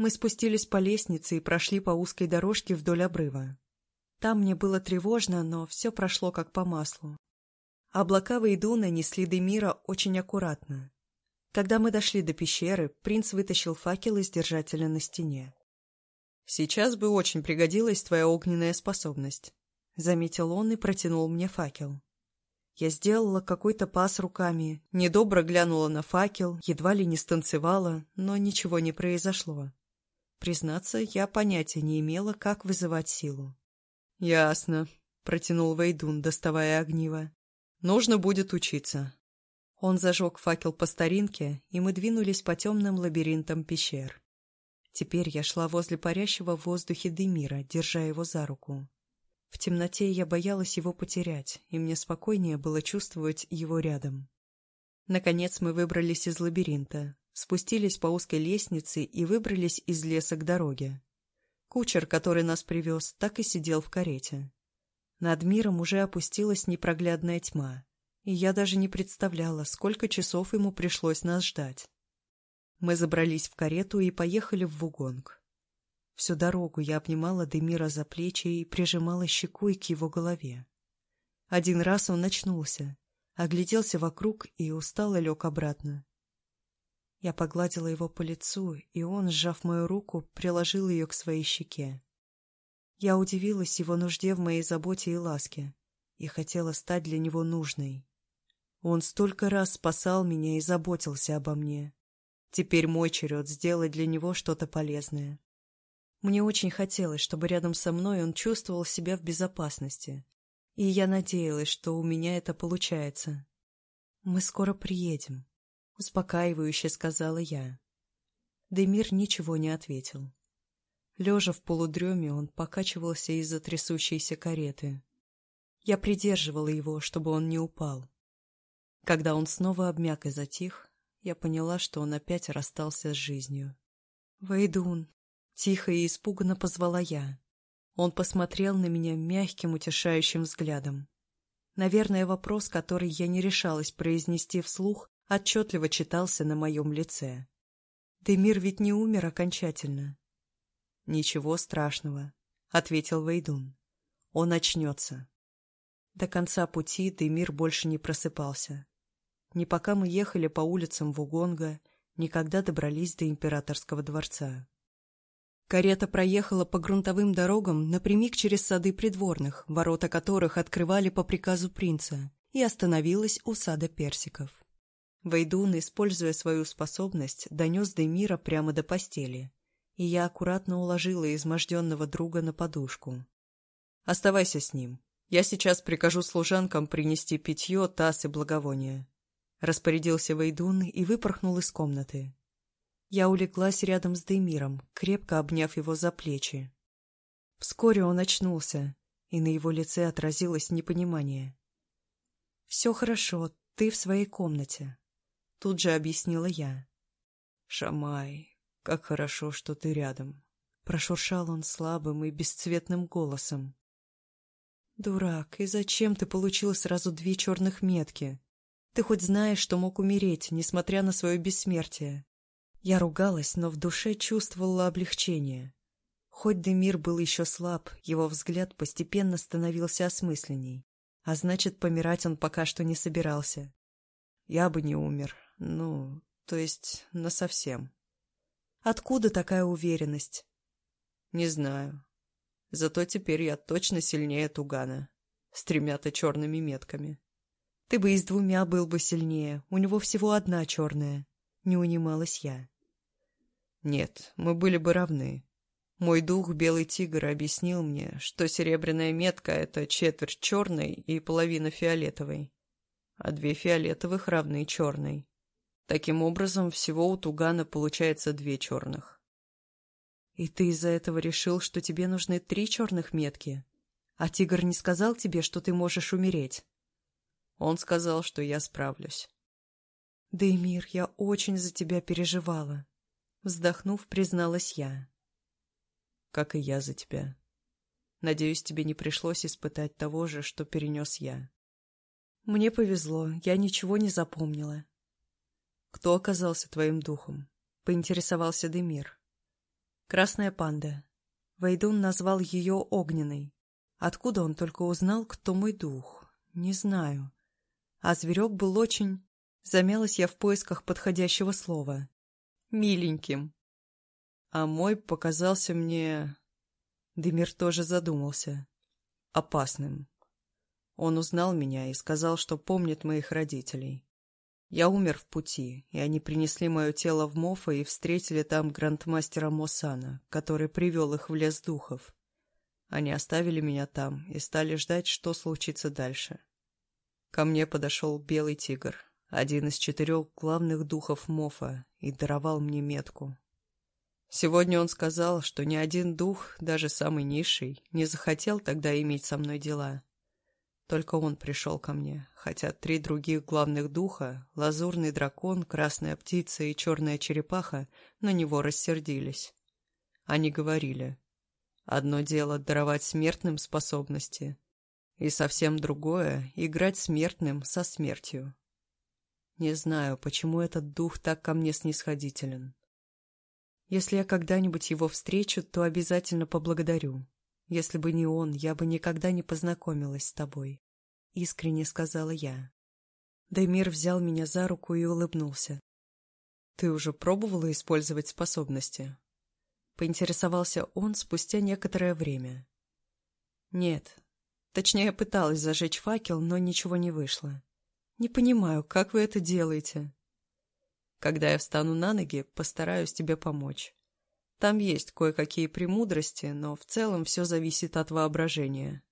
Speaker 1: Мы спустились по лестнице и прошли по узкой дорожке вдоль обрыва. Там мне было тревожно, но все прошло как по маслу. Облака Вейдуна несли Демира очень аккуратно. Когда мы дошли до пещеры, принц вытащил факел из держателя на стене. «Сейчас бы очень пригодилась твоя огненная способность», — заметил он и протянул мне факел. Я сделала какой-то пас руками, недобро глянула на факел, едва ли не станцевала, но ничего не произошло. Признаться, я понятия не имела, как вызывать силу. «Ясно», — протянул Вейдун, доставая огниво. Нужно будет учиться. Он зажег факел по старинке, и мы двинулись по темным лабиринтам пещер. Теперь я шла возле парящего в воздухе Демира, держа его за руку. В темноте я боялась его потерять, и мне спокойнее было чувствовать его рядом. Наконец мы выбрались из лабиринта, спустились по узкой лестнице и выбрались из леса к дороге. Кучер, который нас привез, так и сидел в карете. Над миром уже опустилась непроглядная тьма, и я даже не представляла, сколько часов ему пришлось нас ждать. Мы забрались в карету и поехали в Вугонг. Всю дорогу я обнимала Демира за плечи и прижимала щекой к его голове. Один раз он очнулся, огляделся вокруг и устало лег обратно. Я погладила его по лицу, и он, сжав мою руку, приложил ее к своей щеке. Я удивилась его нужде в моей заботе и ласке и хотела стать для него нужной. Он столько раз спасал меня и заботился обо мне. Теперь мой черед сделать для него что-то полезное. Мне очень хотелось, чтобы рядом со мной он чувствовал себя в безопасности, и я надеялась, что у меня это получается. «Мы скоро приедем», — успокаивающе сказала я. Демир ничего не ответил. Лежа в полудреме, он покачивался из-за трясущейся кареты. Я придерживала его, чтобы он не упал. Когда он снова обмяк и затих, я поняла, что он опять расстался с жизнью. «Вейдун!» — тихо и испуганно позвала я. Он посмотрел на меня мягким, утешающим взглядом. Наверное, вопрос, который я не решалась произнести вслух, отчетливо читался на моем лице. Демир ведь не умер окончательно. «Ничего страшного», — ответил Вейдун. «Он очнется». До конца пути Демир больше не просыпался. Ни пока мы ехали по улицам Вугонга, никогда добрались до императорского дворца. Карета проехала по грунтовым дорогам напрямик через сады придворных, ворота которых открывали по приказу принца, и остановилась у сада персиков. Вейдун, используя свою способность, донес Демира прямо до постели и я аккуратно уложила изможденного друга на подушку. «Оставайся с ним. Я сейчас прикажу служанкам принести питье, таз и благовония». Распорядился Вейдун и выпорхнул из комнаты. Я улеглась рядом с Демиром, крепко обняв его за плечи. Вскоре он очнулся, и на его лице отразилось непонимание. «Все хорошо, ты в своей комнате», — тут же объяснила я. «Шамай, «Как хорошо, что ты рядом», — прошуршал он слабым и бесцветным голосом. «Дурак, и зачем ты получил сразу две черных метки? Ты хоть знаешь, что мог умереть, несмотря на свое бессмертие?» Я ругалась, но в душе чувствовала облегчение. Хоть Демир был еще слаб, его взгляд постепенно становился осмысленней. А значит, помирать он пока что не собирался. Я бы не умер. Ну, то есть, насовсем. Откуда такая уверенность? Не знаю. Зато теперь я точно сильнее Тугана. С тремя-то черными метками. Ты бы и с двумя был бы сильнее. У него всего одна черная. Не унималась я. Нет, мы были бы равны. Мой дух, Белый Тигр, объяснил мне, что серебряная метка — это четверть черной и половина фиолетовой, а две фиолетовых равны черной. Таким образом, всего у Тугана получается две черных. И ты из-за этого решил, что тебе нужны три черных метки? А тигр не сказал тебе, что ты можешь умереть?
Speaker 2: Он сказал, что я справлюсь.
Speaker 1: Деймир, я очень за тебя переживала. Вздохнув, призналась я.
Speaker 2: Как и я за тебя. Надеюсь, тебе не пришлось испытать того же, что перенес я.
Speaker 1: Мне повезло, я ничего не запомнила.
Speaker 2: Кто оказался твоим духом?
Speaker 1: Поинтересовался Демир. Красная панда. Вейдун назвал ее огненной. Откуда он только узнал, кто мой дух? Не знаю. А зверек был очень... Замялась я в поисках подходящего слова. Миленьким.
Speaker 2: А мой показался мне... Демир тоже задумался. Опасным. Он узнал меня и сказал, что помнит моих родителей. Я умер в пути, и они принесли мое тело в Мофа и встретили там грандмастера Мосана, который привел их в лес духов. Они оставили меня там и стали ждать, что случится дальше. Ко мне подошел Белый Тигр, один из четырех главных духов Мофа, и даровал мне метку. Сегодня он сказал, что ни один дух, даже самый низший, не захотел тогда иметь со мной дела. Только он пришел ко мне, хотя три других главных духа — лазурный дракон, красная птица и черная черепаха — на него рассердились. Они говорили, одно дело даровать смертным способности, и совсем другое — играть смертным со смертью. Не знаю, почему этот дух так ко мне снисходителен.
Speaker 1: Если я когда-нибудь его встречу, то обязательно поблагодарю. Если бы не он, я бы никогда не познакомилась с тобой. Искренне сказала я. Даймир взял меня за руку и улыбнулся.
Speaker 2: Ты уже пробовала использовать способности?
Speaker 1: Поинтересовался он спустя некоторое время. Нет. Точнее, пыталась зажечь факел, но ничего не вышло. Не понимаю, как вы это делаете?
Speaker 2: Когда я встану на ноги, постараюсь тебе помочь. Там есть кое-какие премудрости, но в целом все зависит от воображения.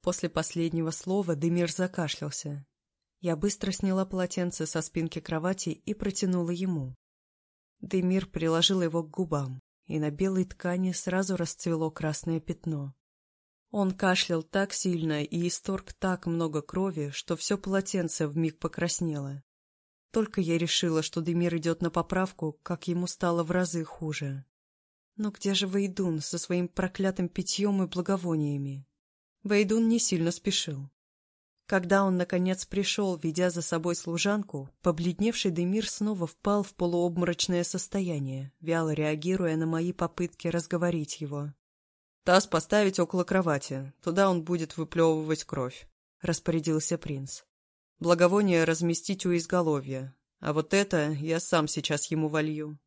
Speaker 1: После последнего слова Демир закашлялся. Я быстро сняла полотенце со спинки кровати и протянула ему. Демир приложил его к губам, и на белой ткани сразу расцвело красное пятно. Он кашлял так сильно и исторг так много крови, что все полотенце вмиг покраснело. Только я решила, что Демир идет на поправку, как ему стало в разы хуже. Но где же Вейдун со своим проклятым питьем и благовониями? Вейдун не сильно спешил. Когда он, наконец, пришел, ведя за собой служанку, побледневший Демир снова впал в полуобморочное состояние, вяло реагируя на мои попытки разговорить его.
Speaker 2: Таз поставить около кровати. Туда он будет выплевывать кровь», — распорядился принц. «Благовоние разместить у изголовья. А вот это я сам сейчас ему волью».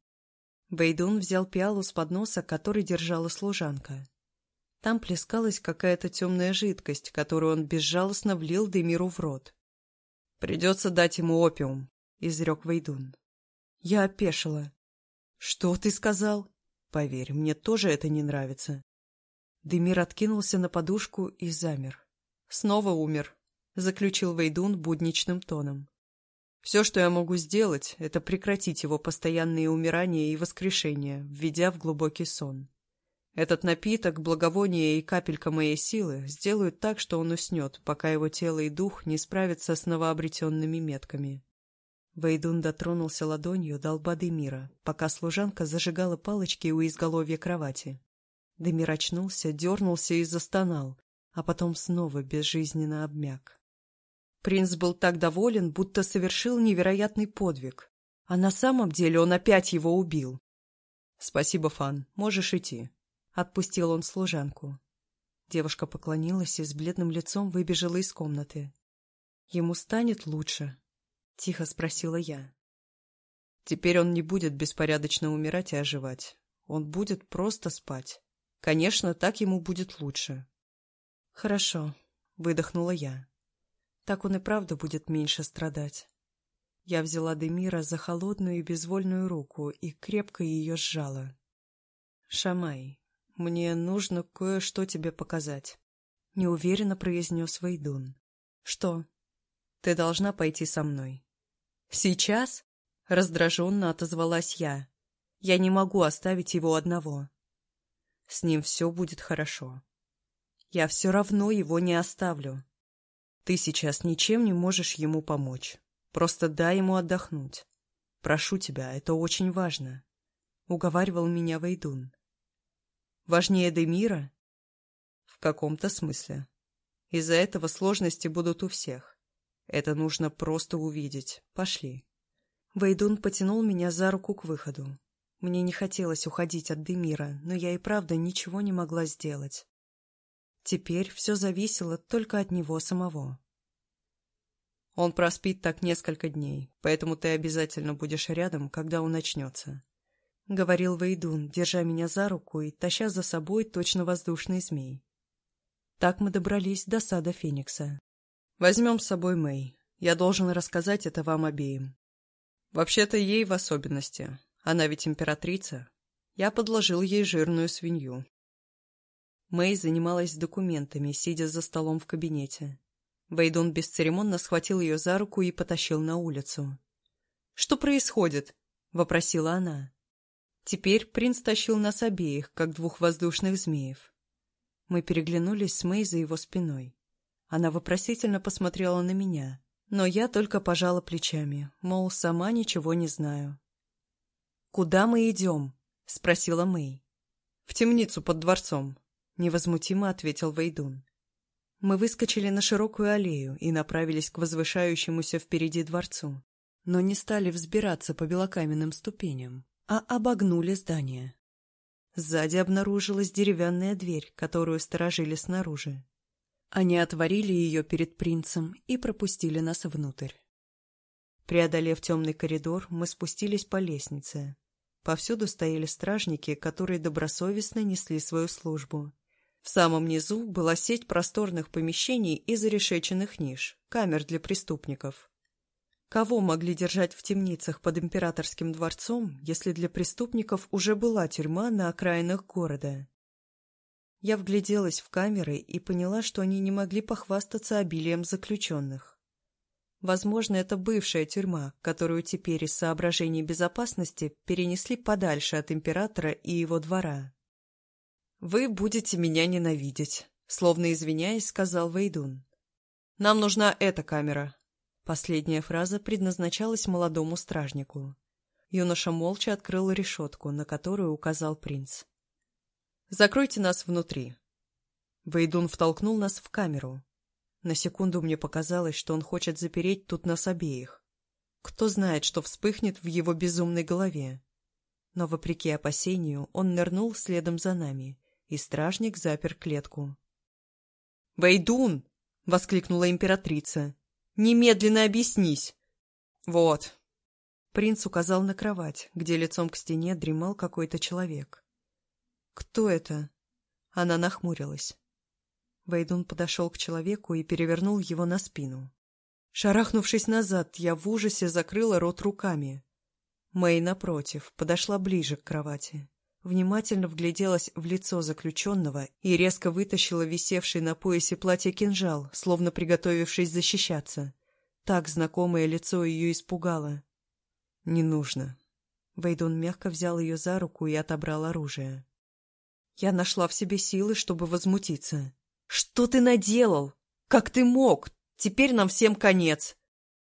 Speaker 1: Бейдун взял пиалу с подноса, который держала служанка. Там плескалась какая-то темная жидкость, которую он безжалостно влил Демиру в рот.
Speaker 2: «Придется дать ему опиум», — изрек Вейдун.
Speaker 1: Я опешила. «Что ты сказал?» «Поверь, мне тоже это не нравится. Демир откинулся на подушку и замер.
Speaker 2: «Снова умер», — заключил Вейдун будничным тоном. «Все, что я могу сделать, это прекратить его постоянные умирания и воскрешения, введя в глубокий сон. Этот напиток, благовоние и капелька моей силы сделают так, что он уснет, пока его тело и дух не справятся с новообретенными метками».
Speaker 1: Вейдун дотронулся ладонью до лба Демира, пока служанка зажигала палочки у изголовья кровати. Демир очнулся, дернулся и застонал, а потом снова безжизненно обмяк. Принц был так доволен, будто совершил невероятный подвиг, а на самом деле он опять его убил.
Speaker 2: — Спасибо, Фан, можешь идти.
Speaker 1: Отпустил он служанку. Девушка поклонилась и с бледным лицом выбежала из комнаты. — Ему станет лучше? — тихо спросила я.
Speaker 2: — Теперь он не будет беспорядочно умирать и оживать. Он будет просто спать. Конечно, так ему будет лучше.
Speaker 1: Хорошо, выдохнула я. Так он и правда будет меньше страдать. Я взяла Демира за холодную и безвольную руку и крепко ее сжала. «Шамай, мне нужно кое-что тебе показать», — неуверенно произнес Вейдун. «Что?» «Ты должна пойти со мной». «Сейчас?» — раздраженно отозвалась я. «Я не могу оставить его одного». С ним все будет хорошо. Я все равно его не оставлю. Ты сейчас ничем не можешь ему помочь. Просто дай ему отдохнуть. Прошу тебя, это очень важно. Уговаривал меня Вейдун. Важнее Демира? В каком-то смысле. Из-за этого сложности будут у всех. Это нужно просто увидеть. Пошли. Вейдун потянул меня за руку к выходу. Мне не хотелось уходить от Демира, но я и правда ничего не могла сделать. Теперь все зависело только от него самого. Он проспит так несколько дней, поэтому ты обязательно будешь рядом, когда он начнется. — говорил Вейдун, держа меня за руку и таща за собой точно воздушный змей. Так мы добрались до сада Феникса. «Возьмем с собой Мэй. Я должен рассказать это вам обеим. Вообще-то ей в особенности. Она ведь императрица. Я подложил ей жирную свинью». Мэй занималась документами, сидя за столом в кабинете. Вейдун бесцеремонно схватил ее за руку и потащил на улицу. «Что происходит?» — вопросила она. Теперь принц тащил нас обеих, как двух воздушных змеев. Мы переглянулись с Мэй за его спиной. Она вопросительно посмотрела на меня, но я только пожала плечами, мол, сама ничего не знаю. «Куда мы идем?» — спросила Мэй. «В темницу под дворцом», — невозмутимо ответил Вейдун. Мы выскочили на широкую аллею и направились к возвышающемуся впереди дворцу, но не стали взбираться по белокаменным ступеням а обогнули здание. Сзади обнаружилась деревянная дверь, которую сторожили снаружи. Они отворили ее перед принцем и пропустили нас внутрь. Преодолев темный коридор, мы спустились по лестнице. Повсюду стояли стражники, которые добросовестно несли свою службу. В самом низу была сеть просторных помещений и зарешеченных ниш, камер для преступников. Кого могли держать в темницах под императорским дворцом, если для преступников уже была тюрьма на окраинах города? Я вгляделась в камеры и поняла, что они не могли похвастаться обилием заключенных. Возможно, это бывшая тюрьма, которую теперь из соображений безопасности перенесли подальше от императора и его двора. «Вы будете меня ненавидеть», — словно извиняясь, сказал Вейдун. «Нам нужна эта камера, Последняя фраза предназначалась молодому стражнику. Юноша молча открыл решетку, на которую указал принц. «Закройте нас внутри». Вейдун втолкнул нас в камеру. На секунду мне показалось, что он хочет запереть тут нас обеих. Кто знает, что вспыхнет в его безумной голове. Но, вопреки опасению, он нырнул следом за нами, и стражник запер клетку. «Вейдун!» — воскликнула императрица. Немедленно объяснись. Вот. Принц указал на кровать, где лицом к стене дремал какой-то человек. Кто это? Она нахмурилась. Вейдун подошел к человеку и перевернул его на спину. Шарахнувшись назад, я в ужасе закрыла рот руками. Мэй, напротив, подошла ближе к кровати внимательно вгляделась в лицо заключенного и резко вытащила висевший на поясе платье кинжал, словно приготовившись защищаться. Так знакомое лицо ее испугало. «Не нужно». Вейдон мягко взял ее за руку и отобрал оружие. Я нашла в себе силы, чтобы возмутиться. «Что ты наделал? Как ты мог? Теперь нам всем конец!»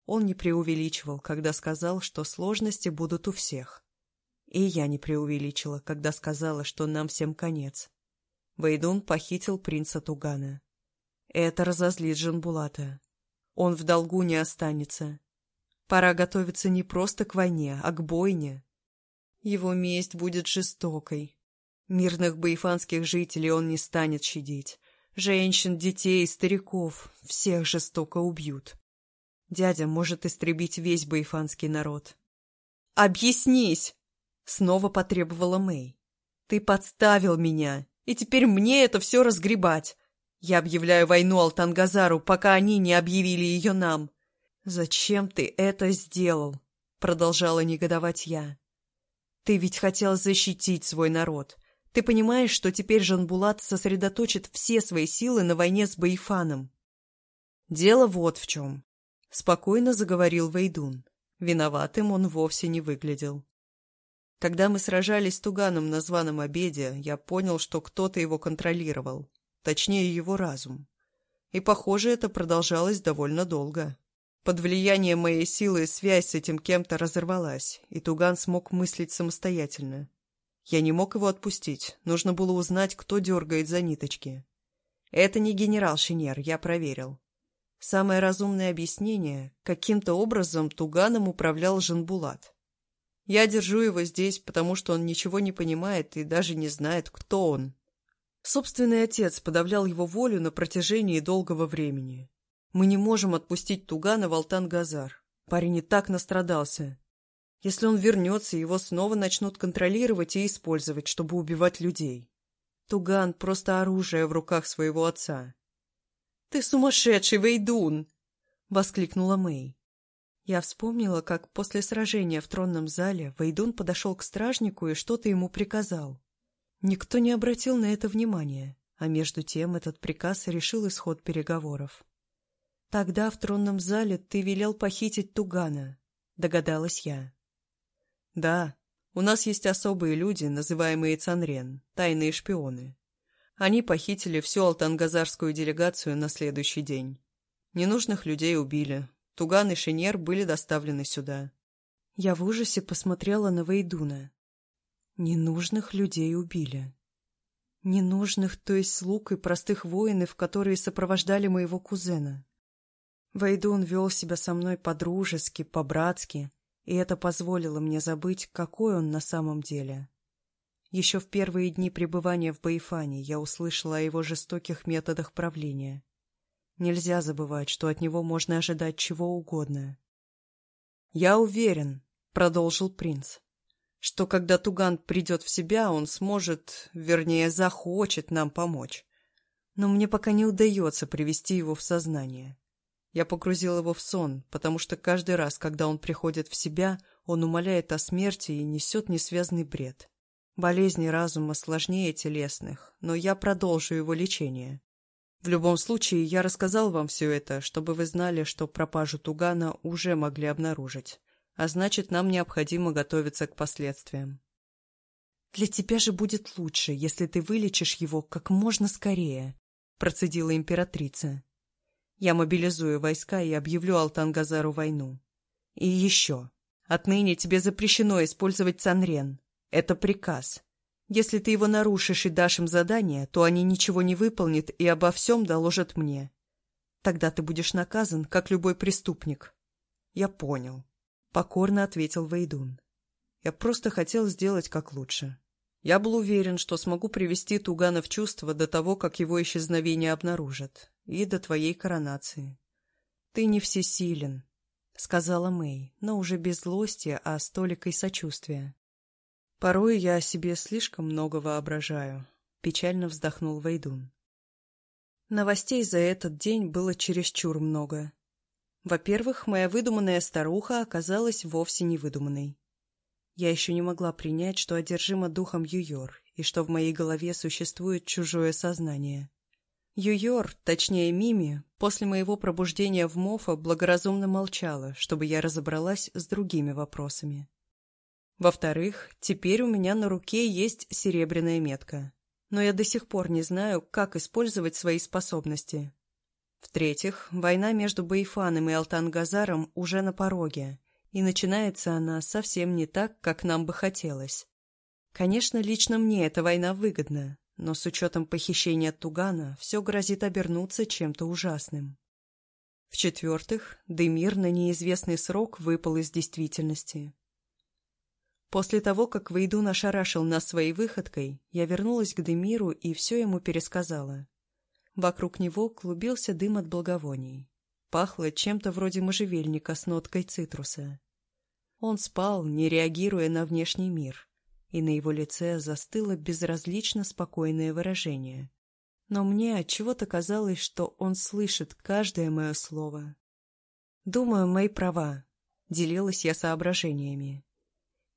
Speaker 1: Он не преувеличивал, когда сказал, что сложности будут у всех. И я не преувеличила, когда сказала, что нам всем конец. Вейдун похитил принца Тугана. Это разозлит Жанбулата. Он в долгу не останется. Пора готовиться не просто к войне, а к бойне. Его месть будет жестокой. Мирных баифанских жителей он не станет щадить. Женщин, детей, стариков — всех жестоко убьют. Дядя может истребить весь баифанский народ. «Объяснись!» Снова потребовала Мэй. «Ты подставил меня, и теперь мне это все разгребать. Я объявляю войну Алтангазару, пока они не объявили ее нам». «Зачем ты это сделал?» — продолжала негодовать я. «Ты ведь хотел защитить свой народ. Ты понимаешь, что теперь Жанбулат сосредоточит все свои силы на войне с Баифаном?» «Дело вот в чем», — спокойно заговорил Вейдун. Виноватым он вовсе не выглядел. Когда мы сражались с Туганом на званом обеде, я понял, что кто-то его контролировал, точнее его разум. И, похоже, это продолжалось довольно долго. Под влиянием моей силы связь с этим кем-то разорвалась, и Туган смог мыслить самостоятельно. Я не мог его отпустить, нужно было узнать, кто дергает за ниточки. Это не генерал Шинер, я проверил. Самое разумное объяснение – каким-то образом Туганом управлял Жанбулат. Я держу его здесь, потому что он ничего не понимает и даже не знает, кто он. Собственный отец подавлял его волю на протяжении долгого времени. Мы не можем отпустить Тугана в Алтан-Газар. Парень и так настрадался. Если он вернется, его снова начнут контролировать и использовать, чтобы убивать людей. Туган — просто оружие в руках своего отца. — Ты сумасшедший, Вейдун! — воскликнула Мэй. Я вспомнила, как после сражения в тронном зале Вейдун подошел к стражнику и что-то ему приказал. Никто не обратил на это внимания, а между тем этот приказ решил исход переговоров. «Тогда в тронном зале ты велел похитить Тугана», — догадалась я. «Да, у нас есть особые люди, называемые Цанрен, тайные шпионы. Они похитили всю алтангазарскую делегацию на следующий день. Ненужных людей убили, Туган и Шинер были доставлены сюда. Я в ужасе посмотрела на Вейдуна. Ненужных людей убили. Ненужных, то есть слуг и простых воинов, которые сопровождали моего кузена. Вейдун вел себя со мной по-дружески, по-братски, и это позволило мне забыть, какой он на самом деле. Еще в первые дни пребывания в Баифане я услышала о его жестоких методах правления. Нельзя забывать, что от него можно ожидать чего угодно. «Я уверен», — продолжил принц, — «что когда Туган придет в себя, он сможет, вернее, захочет нам помочь. Но мне пока не удается привести его в сознание. Я погрузил его в сон, потому что каждый раз, когда он приходит в себя, он умоляет о смерти и несет несвязный бред. Болезни разума сложнее телесных, но я продолжу его лечение. В любом случае, я рассказал вам все это, чтобы вы знали, что пропажу Тугана уже могли обнаружить, а значит, нам необходимо готовиться к последствиям. «Для тебя же будет лучше, если ты вылечишь его как можно скорее», — процедила императрица. «Я мобилизую войска и объявлю Алтангазару войну. И еще. Отныне тебе запрещено использовать Цанрен. Это приказ. Если ты его нарушишь и дашь им задание, то они ничего не выполнят и обо всем доложат мне. Тогда ты будешь наказан, как любой преступник. Я понял. Покорно ответил Вейдун. Я просто хотел сделать как лучше. Я был уверен, что смогу привести Тугана в чувство до того, как его исчезновение обнаружат, и до твоей коронации. Ты не всесилен, — сказала Мэй, но уже без злости, а с толикой сочувствия. Порой я о себе слишком много воображаю, печально вздохнул Вейдун. Новостей за этот день было чересчур много. Во-первых, моя выдуманная старуха оказалась вовсе не выдуманной. Я еще не могла принять, что одержима духом Юйор, и что в моей голове существует чужое сознание. Юйор, точнее Мими, после моего пробуждения в Мофа благоразумно молчала, чтобы я разобралась с другими вопросами. Во-вторых, теперь у меня на руке есть серебряная метка. Но я до сих пор не знаю, как использовать свои способности. В-третьих, война между Баифаном и Алтангазаром уже на пороге, и начинается она совсем не так, как нам бы хотелось. Конечно, лично мне эта война выгодна, но с учетом похищения Тугана все грозит обернуться чем-то ужасным. В-четвертых, Демир на неизвестный срок выпал из действительности. После того, как Вейдун ошарашил нас своей выходкой, я вернулась к Демиру и все ему пересказала. Вокруг него клубился дым от благовоний. Пахло чем-то вроде можжевельника с ноткой цитруса. Он спал, не реагируя на внешний мир, и на его лице застыло безразлично спокойное выражение. Но мне отчего-то казалось, что он слышит каждое мое слово. «Думаю, мои права», — делилась я соображениями.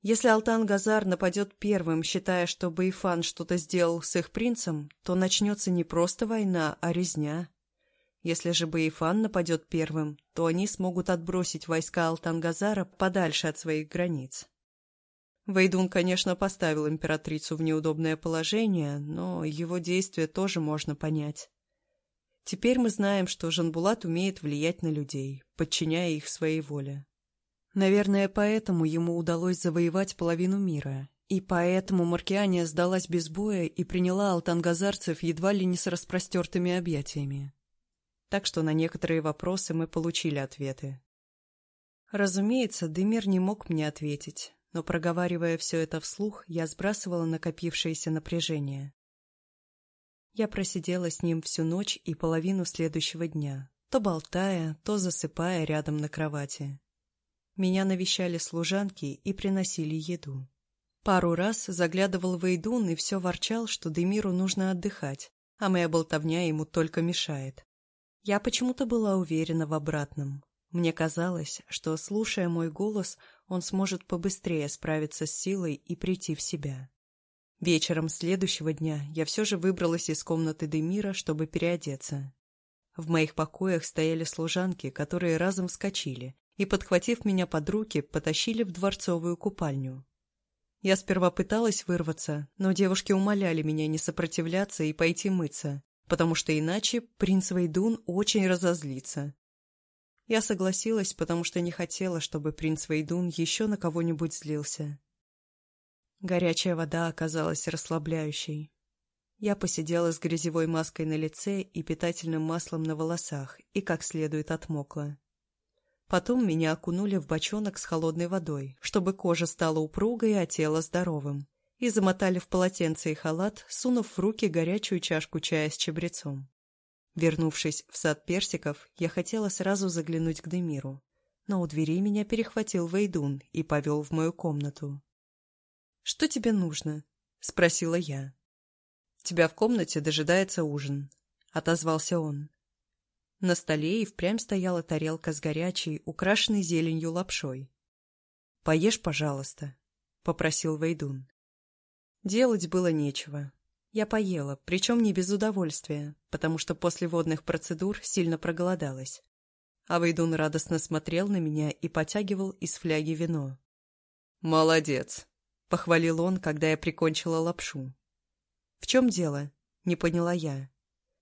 Speaker 1: Если Алтан Газар нападет первым, считая, что Баифан что-то сделал с их принцем, то начнется не просто война, а резня. Если же Баифан нападет первым, то они смогут отбросить войска Алтан Газара подальше от своих границ. Вейдун, конечно, поставил императрицу в неудобное положение, но его действия тоже можно понять. Теперь мы знаем, что Жанбулат умеет влиять на людей, подчиняя их своей воле. Наверное, поэтому ему удалось завоевать половину мира, и поэтому Маркиания сдалась без боя и приняла алтангазарцев едва ли не с распростертыми объятиями. Так что на некоторые вопросы мы получили ответы. Разумеется, Демир не мог мне ответить, но, проговаривая все это вслух, я сбрасывала накопившееся напряжение. Я просидела с ним всю ночь и половину следующего дня, то болтая, то засыпая рядом на кровати. Меня навещали служанки и приносили еду. Пару раз заглядывал Вейдун и все ворчал, что Демиру нужно отдыхать, а моя болтовня ему только мешает. Я почему-то была уверена в обратном. Мне казалось, что, слушая мой голос, он сможет побыстрее справиться с силой и прийти в себя. Вечером следующего дня я все же выбралась из комнаты Демира, чтобы переодеться. В моих покоях стояли служанки, которые разом вскочили и, подхватив меня под руки, потащили в дворцовую купальню. Я сперва пыталась вырваться, но девушки умоляли меня не сопротивляться и пойти мыться, потому что иначе принц Вейдун очень разозлится. Я согласилась, потому что не хотела, чтобы принц Вейдун еще на кого-нибудь злился. Горячая вода оказалась расслабляющей. Я посидела с грязевой маской на лице и питательным маслом на волосах и как следует отмокла. Потом меня окунули в бочонок с холодной водой, чтобы кожа стала упругой, а тело здоровым, и замотали в полотенце и халат, сунув в руки горячую чашку чая с чабрецом. Вернувшись в сад персиков, я хотела сразу заглянуть к Демиру, но у двери меня перехватил Вейдун и повел в мою комнату. «Что тебе нужно?» — спросила я. «Тебя в комнате дожидается ужин», — отозвался он. На столе и впрямь стояла тарелка с горячей, украшенной зеленью лапшой. «Поешь, пожалуйста», — попросил Вейдун. Делать было нечего. Я поела, причем не без удовольствия, потому что после водных процедур сильно проголодалась. А Вейдун радостно смотрел на меня и потягивал из фляги вино. «Молодец!» — похвалил он, когда я прикончила лапшу. «В чем дело?» — не поняла я.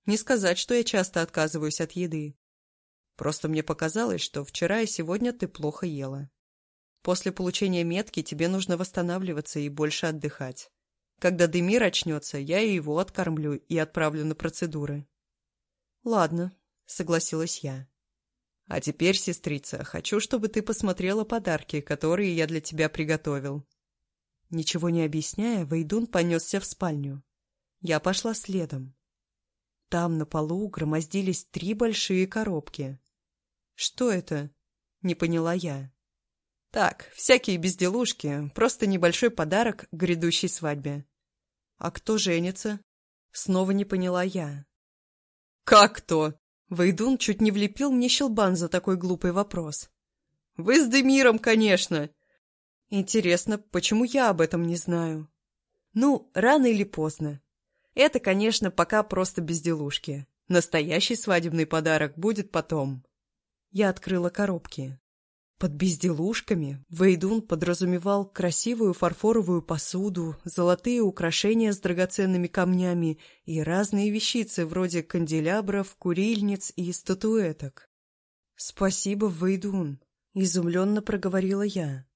Speaker 1: «Не сказать, что я часто отказываюсь от еды. Просто мне показалось, что вчера и сегодня ты плохо ела. После получения метки тебе нужно восстанавливаться и больше отдыхать. Когда Демир очнется, я и его откормлю и отправлю на процедуры. Ладно, согласилась я. А теперь, сестрица, хочу, чтобы ты посмотрела подарки, которые я для тебя приготовил. Ничего не объясняя, Вейдун понесся в спальню. Я пошла следом. Там на полу громоздились три большие коробки. Что это? Не поняла я. Так, всякие безделушки, просто небольшой подарок к грядущей свадьбе. А кто женится? Снова не поняла я. Как кто? Вейдун чуть не влепил мне щелбан за такой глупый вопрос. Вы с Демиром, конечно. Интересно, почему я об этом не знаю? Ну, рано или поздно. Это, конечно, пока просто безделушки. Настоящий свадебный подарок будет потом. Я открыла коробки. Под безделушками Вейдун подразумевал красивую фарфоровую посуду, золотые украшения с драгоценными камнями и разные вещицы вроде канделябров, курильниц и статуэток. «Спасибо, Вейдун», — изумленно проговорила я.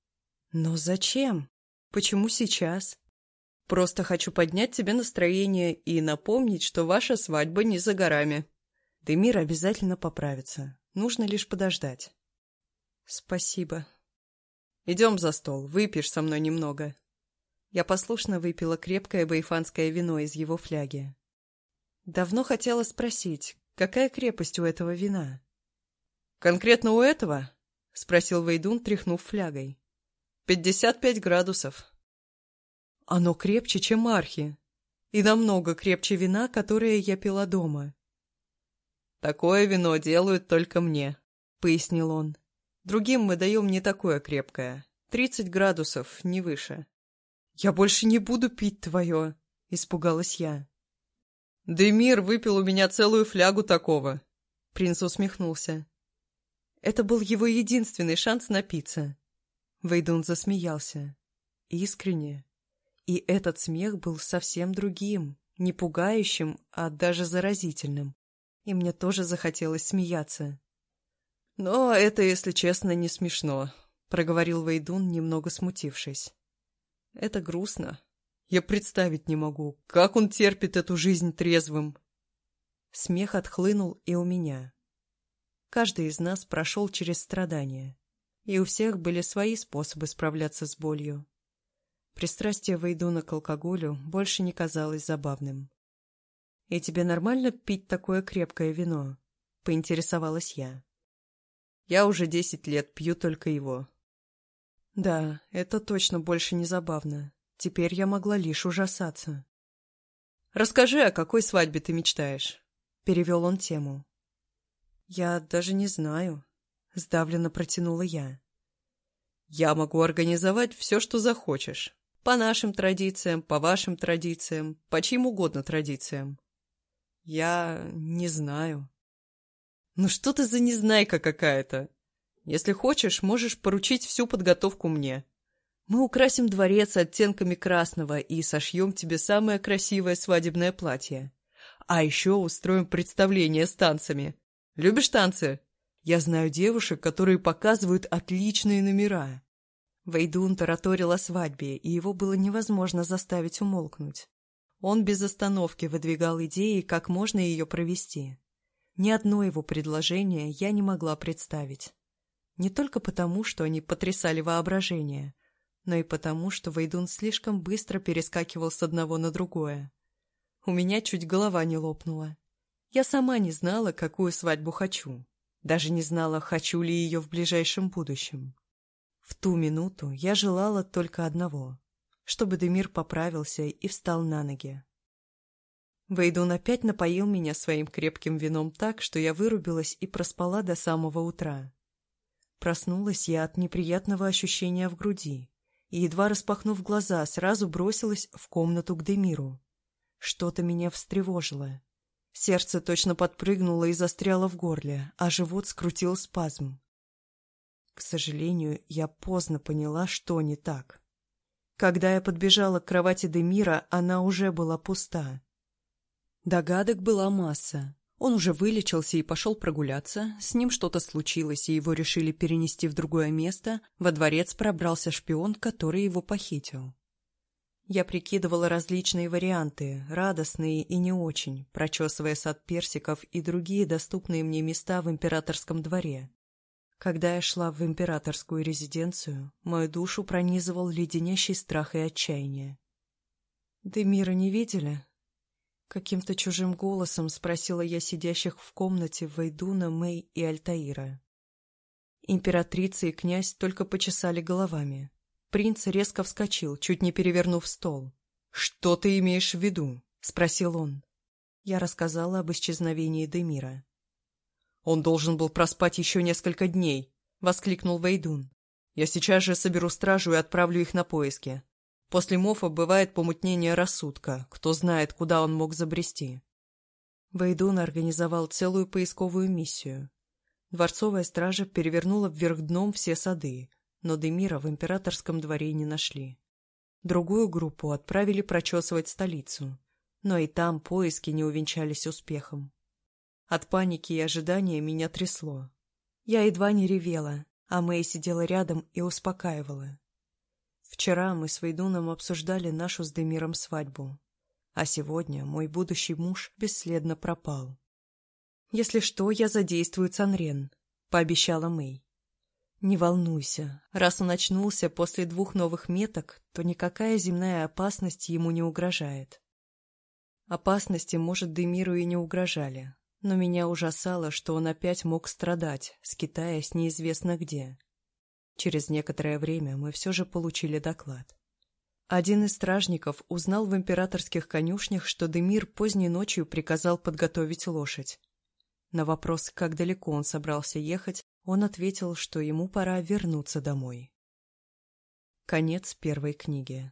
Speaker 1: «Но зачем? Почему сейчас?» «Просто хочу поднять тебе настроение и напомнить, что ваша свадьба не за горами. Демир обязательно поправится. Нужно лишь подождать». «Спасибо. Идем за стол, выпьешь со мной немного». Я послушно выпила крепкое байфанское вино из его фляги. Давно хотела спросить, какая крепость у этого вина? «Конкретно у этого?» — спросил Вейдун, тряхнув флягой. «Пятьдесят пять градусов». «Оно крепче, чем архи, и намного крепче вина, которое я пила дома». «Такое вино делают только мне», — пояснил он. Другим мы даем не такое крепкое. Тридцать градусов, не выше. «Я больше не буду пить твое», — испугалась я. «Демир выпил у меня целую флягу такого», — принц усмехнулся. Это был его единственный шанс напиться. Вейдун засмеялся. искренне. И этот смех был совсем другим, не пугающим, а даже заразительным. И мне тоже захотелось смеяться.
Speaker 2: «Но это, если честно, не смешно», — проговорил Вейдун, немного смутившись. «Это грустно. Я представить не могу, как он терпит эту жизнь трезвым».
Speaker 1: Смех отхлынул и у меня. Каждый из нас прошел через страдания, и у всех были свои способы справляться с болью. Пристрастие Вейдуна к алкоголю больше не казалось забавным. «И тебе нормально пить такое крепкое вино?» — поинтересовалась я.
Speaker 2: «Я уже десять лет пью только его».
Speaker 1: «Да, это точно больше не забавно. Теперь я могла лишь ужасаться».
Speaker 2: «Расскажи, о какой свадьбе ты мечтаешь?» — перевел он тему.
Speaker 1: «Я даже не знаю», — сдавленно протянула я.
Speaker 2: «Я могу организовать все, что захочешь. По нашим традициям, по вашим традициям, по чьим угодно традициям».
Speaker 1: «Я не знаю».
Speaker 2: «Ну что ты за незнайка какая-то? Если хочешь, можешь поручить всю подготовку мне. Мы украсим дворец оттенками красного и сошьем тебе самое красивое свадебное платье. А еще устроим представление с танцами. Любишь танцы? Я знаю девушек, которые показывают отличные номера.
Speaker 1: Вейдун тараторил о свадьбе, и его было невозможно заставить умолкнуть. Он без остановки выдвигал идеи, как можно ее провести. Ни одно его предложение я не могла представить. Не только потому, что они потрясали воображение, но и потому, что Вейдун слишком быстро перескакивал с одного на другое. У меня чуть голова не лопнула. Я сама не знала, какую свадьбу хочу. Даже не знала, хочу ли ее в ближайшем будущем. В ту минуту я желала только одного — чтобы Демир поправился и встал на ноги. Вейдун опять напоил меня своим крепким вином так, что я вырубилась и проспала до самого утра. Проснулась я от неприятного ощущения в груди и, едва распахнув глаза, сразу бросилась в комнату к Демиру. Что-то меня встревожило. Сердце точно подпрыгнуло и застряло в горле, а живот скрутил спазм. К сожалению, я поздно поняла, что не так. Когда я подбежала к кровати Демира, она уже была пуста. Догадок была масса. Он уже вылечился и пошел прогуляться, с ним что-то случилось, и его решили перенести в другое место, во дворец пробрался шпион, который его похитил. Я прикидывала различные варианты, радостные и не очень, прочесывая сад персиков и другие доступные мне места в императорском дворе. Когда я шла в императорскую резиденцию, мою душу пронизывал леденящий страх и отчаяние. «Демира не видели?» Каким-то чужим голосом спросила я сидящих в комнате Вейдуна, Мэй и Альтаира. Императрица и князь только почесали головами. Принц резко вскочил, чуть не перевернув стол.
Speaker 2: «Что ты имеешь в виду?» — спросил он.
Speaker 1: Я рассказала об исчезновении Демира.
Speaker 2: «Он должен был проспать еще несколько дней», — воскликнул Вейдун. «Я сейчас же соберу стражу и отправлю их на поиски. После Мофа бывает помутнение рассудка, кто знает, куда он мог забрести».
Speaker 1: Вейдун организовал целую поисковую миссию. Дворцовая стража перевернула вверх дном все сады, но Демира в императорском дворе не нашли. Другую группу отправили прочесывать столицу, но и там поиски не увенчались успехом. От паники и ожидания меня трясло. Я едва не ревела, а Мэй сидела рядом и успокаивала. Вчера мы с Вейдуном обсуждали нашу с Демиром свадьбу, а сегодня мой будущий муж бесследно пропал. «Если что, я задействую Цанрен», — пообещала Мэй. Не волнуйся, раз он очнулся после двух новых меток, то никакая земная опасность ему не угрожает. Опасности, может, Демиру и не угрожали, но меня ужасало, что он опять мог страдать, скитаясь неизвестно где. Через некоторое время мы все же получили доклад. Один из стражников узнал в императорских конюшнях, что Демир поздней ночью приказал подготовить лошадь. На вопрос, как далеко он собрался ехать, он ответил, что ему пора вернуться домой. Конец первой книги.